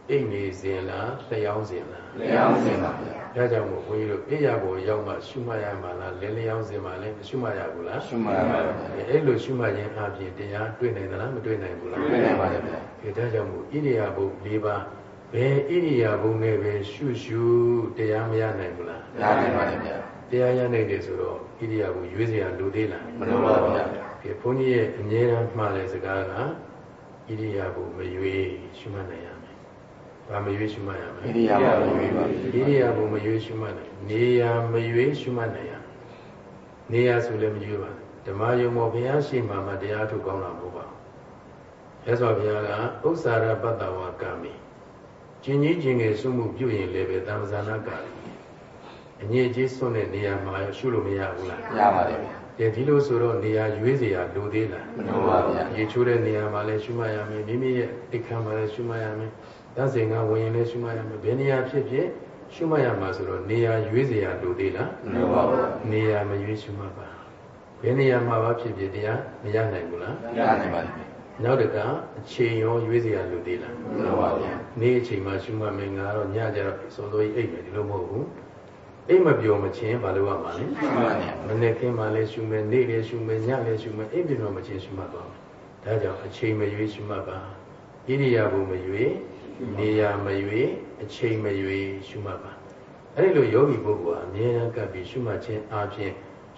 အိတ်နေစဉ်လားလျှောင်းစဉ်လားလျှောင်းစဉ်ပါဗျာဒါကြောင့်မို့ဘုန်းကြီးတို့ပြည့်ရဖို့ရောက်မှရှုမှတ်ရမှလားလဲလျှောင်းစဉ်မှလည်းမရှုမှတ်ရဘူးလားရှုမှတ်ရပါဗျာအဲ့လိုရှုမှတ်ခြင်းအပြင်တရားတွေ့နိုင်သလားမတွေ့နိုင်ဘူးလားတွေ့နိုင်ပါဗျာဒါကြောင့်မို့ဣရိယာပုတ်၄ပါးဘယ်ဣရိယာပုတ်နဲ့ပဲရှုရှုတရားမရနိုင်ဘူးလားရနိုင်ပါဗျာတရားရနိုင်တယ်ဆိုတော့ဣရိယာပုတ်ရွေးစရာလိုသေးလားမလိုပါဘူးဗျာဒီဘုန်းကြီးရဲ့အမြဲတမ်းမှားတဲ့စကားကဣရိယာပုတ်မရွေးရှုမှတ်နိုင်ရ ဗာမရွေးရှုမှတ်ရမယ်ဣရိယာပုမရွေးပါဣရိယာပုမရွေးရှုမှတ်နိုင်နေရာမရွေးရှုမှတ်နိုင်ရနေရာဆိုလည်းမရွေးပါဓမ္မယုံမောဘုရားရှိမှမှတရားထုတ်ကောင်းတာမဟုတ်ပါဘူးရသော်ဘုရားကဥစ္စာရပတ္တဝါကာမိကျင်ကြီးကျင်ငယ်စုမှုပြုရင်လည်းပဲသံဃာနာကာမိအငြိအကျေးစွန့်တဲ့နေရာမှာရှုလို့မရဘူးလားရပါတယ်ဗျာတဲ့ဒီလိုဆိုတော့နေရာရွေးစရာလိုသေးလားမလိုပါဗျာရေချိုးတဲ့နေရာမှာလည်းရှုမှတ်ရမယ်မိမိရဲ့အိမ်ခံမှာလည်းရှုမှတ်ရမယ် သတ်စဉ်ကဝင်ရင်လည်းရှုမှတ်ရမယ်ဘယ်နေရာဖြစ်ဖြစ်ရှုမှတ်ရမှာဆိုတော့နေရာရွေးเสียလိုသေးလား မလိုပါဘူး နေရာမရွေးရှုမှတ်ပါဘယ်နေရာမှာပါဖြစ်ဖြစ်တရားမရနိုင်ဘူးလား ရနိုင်ပါတယ်ဗျာ နောက်တကအချိန်ရောရွေးเสียလိုသေးလား မလိုပါဗျာ နေ့အချိန်မှာရှုမှတ်မယ်ငါတော့ညကျတော့စောစောကြီးအိတ်မယ်ဒီလိုမဟုတ်ဘူးအိတ်မပြောမချင်းဘာလို့ရမှာလဲ ရှုမှတ်နေ မနေ့ကင်းမှလည်းရှုမယ်နေ့လည်းရှုမယ်ညလည်းရှုမယ်အိပ်ပြတော့မချင်းရှုမှတ်ပါမယ်ဒါကြောင့်အချိန်မရွေးရှုမှတ်ပါဣရိယာပုမရွေး နေရာမရွေးအချိန်မရွေးရှုမှတ်ပါအဲဒီလိုယောဂီပုဂ္ဂိုလ်ဟာအမြဲတမ်းကပ်ပြီးရှုမှတ်ခြင်းအပြင်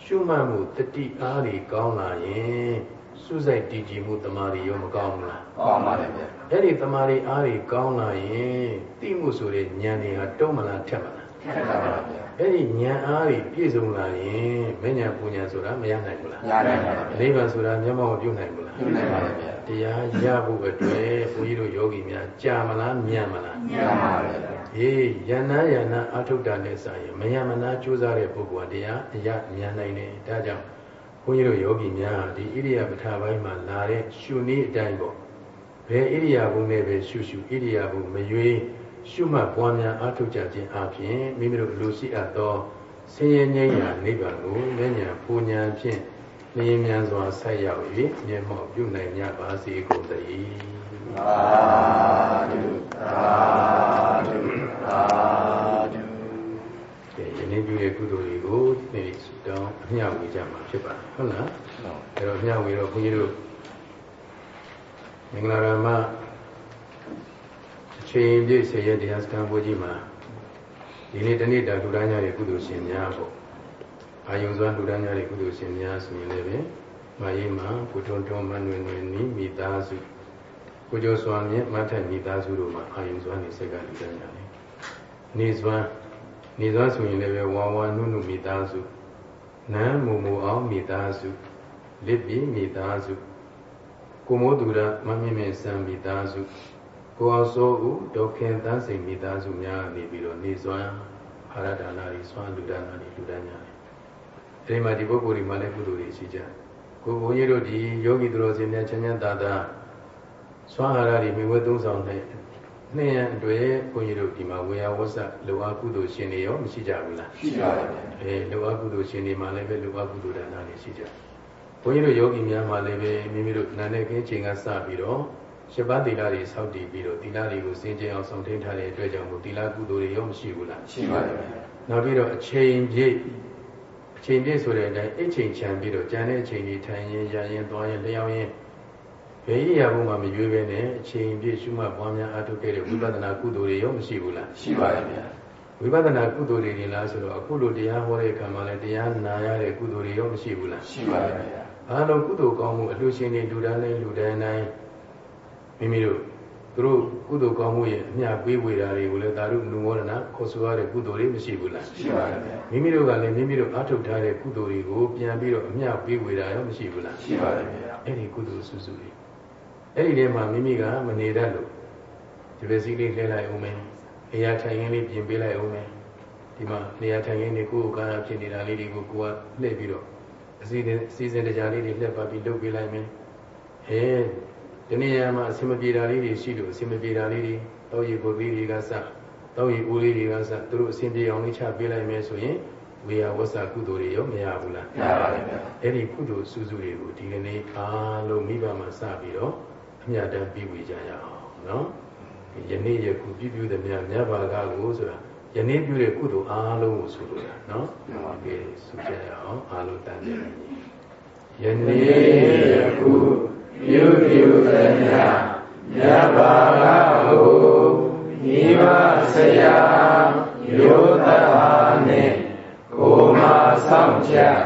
ရှုမှတ်မှုတတိအားတွေကောင်းလာရင်စုစိုက်တည်ကြည်မှုတမာရီရောမကောင်းဘူးလားကောင်းပါတယ်ဗျာအဲ့ဒီတမာရီအားတွေကောင်းလာရင်တိမှုဆိုတဲ့ဉာဏ်တွေဟာတုံးမလားထက်မလားထက်တာပါဗျာအဲ့ဒီဉာဏ်အားတွေပြည့်စုံလာရင်မဉဏ်ပူဉဏ်ဆိုတာမရနိုင်ဘူးလားရနိုင်ပါတယ်နိဗျာဗ္ဗာန်ဆိုတာမျက်မှောက်မပြုနိုင်ဘူးလားပြုနိုင်ပါတယ်ဗျာ တရားရဖို့အတွက်ဘုန်းကြီးတို့ယောဂီများကြာမလားမြန်မလားရပါတယ်ဗျာဟေးယန္နာယန္နာအထုတာနဲ့စာရင်မယမနာကြိုးစားတဲ့ပုဂ္ဂိုလ်ကတရားအရမြန်နိုင်တယ်ဒါကြောင့်ဘုန်းကြီးတို့ယောဂီများဒီဣရိယာပဋ္ဌာပိုင်းမှာလာတဲ့ရှုနည်းအတိုင်းပေါ့ဘယ်ဣရိယာပုနဲ့ပဲရှုရှုဣရိယာပုမရွေးရှုမှတ်ပွားများအားထုတ်ကြခြင်းအပြင်မိမိတို့လူရှိအပ်သောဆင်းရဲငြိမ်းရာနိဗ္ဗာန်ကိုဉာဏ်ဉာဏ်ပူဉာဏ်ဖြင့် လင်းမြန်စွာဆက်ရောက်၍မျက်မှောက်ပြုနိုင်ကြပါစေကုန်သတည်းသာဓုသာဓုသာဓုဒီယနေ့ပြုတဲ့ကုသိုလ်တွေကိုဒီနေ့ဆုတောင်းအမျှဝေကြမှာဖြစ်ပါတယ်ဟုတ်လားအဲတော့အမျှဝေတော့ဘုန်းကြီးတို့မင်္ဂလာရမအချိန်ပြည့်စေရတရားစခန်းဘုန်းကြီးမှာဒီနေ့တနေ့တာလူတိုင်းရတဲ့ကုသိုလ်ရှင်များပေါ့ အာယုံစွာလူတိုင်းရတဲ့ကုသိုလ်ရှင်များဆိုရင်လည်းပဲမရေးမှာဘုထုံထုံမနွင်နွင်နီးမိသားစုကိုကျော်စွာမြင့်မထက်မိသားစုတို့မှာအာယုံစွာနေစက်ကလူတိုင်းရတယ်နေစွာနေစွာဆိုရင်လည်းပဲဝါဝါနုနုမိသားစုနန်းမူမူအောင်မိသားစုလစ်ပြီးမိသားစုကိုမိုးသူရမမြင့်မြင့်စံမိသားစုကိုအောင်စိုးဦးဒေါခင်တန်းစိန်မိသားစုများနေပြီးတော့နေစွမ်းအာရဒါနာတွေစွမ်းလူဒါနာတွေလူဒါညာတွေအဲ ဒီမှာဒီပုဂ္ဂိုလ်တွေမှာလည်းကုသိုလ်တွေရှိကြကိုဘုန်းကြီးတို့ဒီယောဂီသူတော်စင်များချမ်းချမ်းသာသာစွမ်းအာရတွေမိဝဲသုံးဆောင်တဲ့နှစ်ရန်အတွေ့ဘုန်းကြီးတို့ဒီမှာဝေယဝဆလောအားကုသိုလ်ရှင်တွေရောမရှိကြဘူးလားရှိပါတယ်အဲလောအားကုသိုလ်ရှင်တွေမှာလည်းပဲလောအားကုသိုလ်ဒါနာတွေရှိကြဘုန်းကြီးတို့ယောဂီများမှာလည်းပဲမိမိတို့နာနဲ့ခင်းချိန်ကစပြီးတော့ရှစ်ပါးသီလတွေစောင့်တည်ပြီးတော့သီလတွေကိုစင်ကြင်အောင်ဆောင်ထိန်ထားတဲ့အတွက်ကြောင့်မို့သီလကုသိုလ်တွေရောမရှိဘူးလားရှိပါတယ်နောက်ပြီးတော့အချိန်ပြည့် အချိန်ပြည့်ဆိုတဲ့အတိုင်းအချိန်ချမ်းပြီးတော့ကြံတဲ့အချိန်ကြီးထိုင်ရင်ရရင်သွားရင်လျှောင်းရင်ဘယ်ရဘုံမှာမရွေးပဲနဲ့အချိန်ပြည့်ရှုမှတ်ပွားများအားထုတ်ခဲ့တဲ့ဝိပဿနာကုသိုလ်တွေရောမရှိဘူးလားရှိပါတယ်ဗျာဝိပဿနာကုသိုလ်တွေလားဆိုတော့အခုလိုတရားဟောတဲ့အခါမှာလည်းတရားနာရတဲ့ကုသိုလ်တွေရောမရှိဘူးလားရှိပါတယ်ဗျာအားလုံးကုသိုလ်ကောင်းမှုအလှူရှင်တွေလူတန်းတိုင်းလူတန်းတိုင်းမိမိတို့ သူတို့ကုသိုလ်ကောင်းမှုရဲ့အမျှပေးဝေတာတွေကိုလည်းသာဓုနုမောဒနာခေါ်ဆိုရတဲ့ကုသိုလ်တွေမရှိဘူးလားရှိပါတယ်မိမိတို့ကလည်းမိမိတို့အားထုတ်ထားတဲ့ကုသိုလ်တွေကိုပြန်ပြီးတော့အမျှပေးဝေတာရောမရှိဘူးလားရှိပါတယ်အဲ့ဒီကုသိုလ်စုစုတွေအဲ့ဒီထဲမှာမိမိကမနေတတ်လို့ဒီပစီလေးလှည့်လိုက်အောင်မယ်အရာထိုင်ရင်းလေးပြင်ပေးလိုက်အောင်မယ်ဒီမှာနေရာထိုင်ရင်းတွေကိုယ်ကာယဖြစ်နေတာလေးတွေကိုကိုယ်ကလှည့်ပြီးတော့အစီအစီစဉ်တရားလေးတွေလှည့်ပါပြီးလုပ်ပေးလိုက်မယ်ဟဲ ဒီနေ့ရမှာအစင်မပြေတာလေးတွေရှိလို့အစင်မပြေတာလေးတွေတောက်ရီပုတ်လေးတွေကစတောက်ရီဦးလေးတွေကစသူတို့အစင်ပြေအောင်လေးချပေးလိုက်မယ်ဆိုရင်ဝေယဝဆကုသိုလ်တွေရောမရဘူးလားရပါတယ်ဗျာအဲ့ဒီကုသိုလ်စုစုတွေကိုဒီကနေ့အားလုံးမိဘမှာစပြီးတော့အမြတ်တမ်းပြီးဝေကြရအောင်နော်ယနေ့ယခုပြည့်ပြည့်တဲ့မြတ်မြတ်ဘာကကိုဆိုတာယနေ့ပြုတဲ့ကုသိုလ်အားလုံးကိုဆိုလိုတာနော်။ဒီဆုကြရအောင်အားလုံးတန်ကြတယ်။ယနေ့ယခု ပြုပြုတဲ့မြတ်မြတ်ဘာကကိုမိဘဆရာယောသဟာနဲ့ကိုမဆောင်ချက်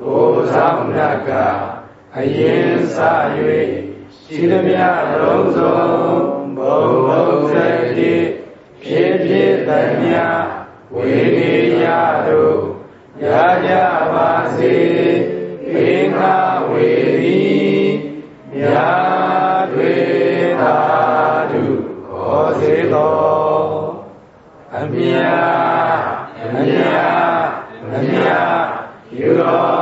ကိုဆောင်ရကအရင်စ၍ရှိသမျှလုံးစုံဘုံဘုံစေတိဖြစ်ဖြစ်သမျှဝေနေရတို့ရကြပါစေဧကဝေရီ မြာတွေသာဓုခေါ်စေသောအမြာအမြာအမြာယူတော်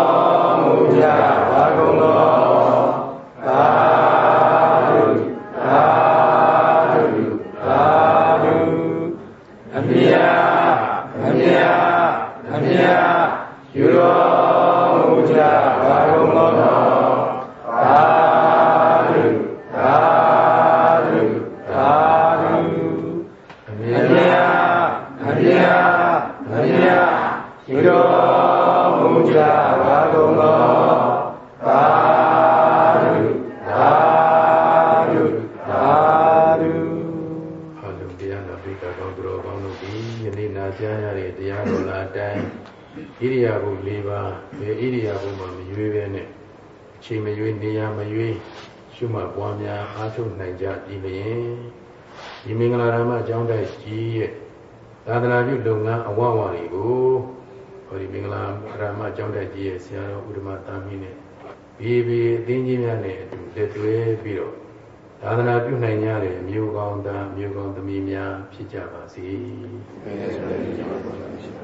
လုပ်ငန်းအဝဝတွေကိုဟောဒီမင်္ဂလာရမအကြောင်းတိုက်ကြီးရဲ့ဆရာတော်ဥဒ္ဓမသာမီးနဲ့ဘီဘီအသင်းကြီးများနဲ့အတူလက်တွဲပြီးတော့သာသနာပြုနိုင်ကြတဲ့မြို့ကောင်းသားမြို့ကောင်းသမီးများဖြစ်ကြပါစေ။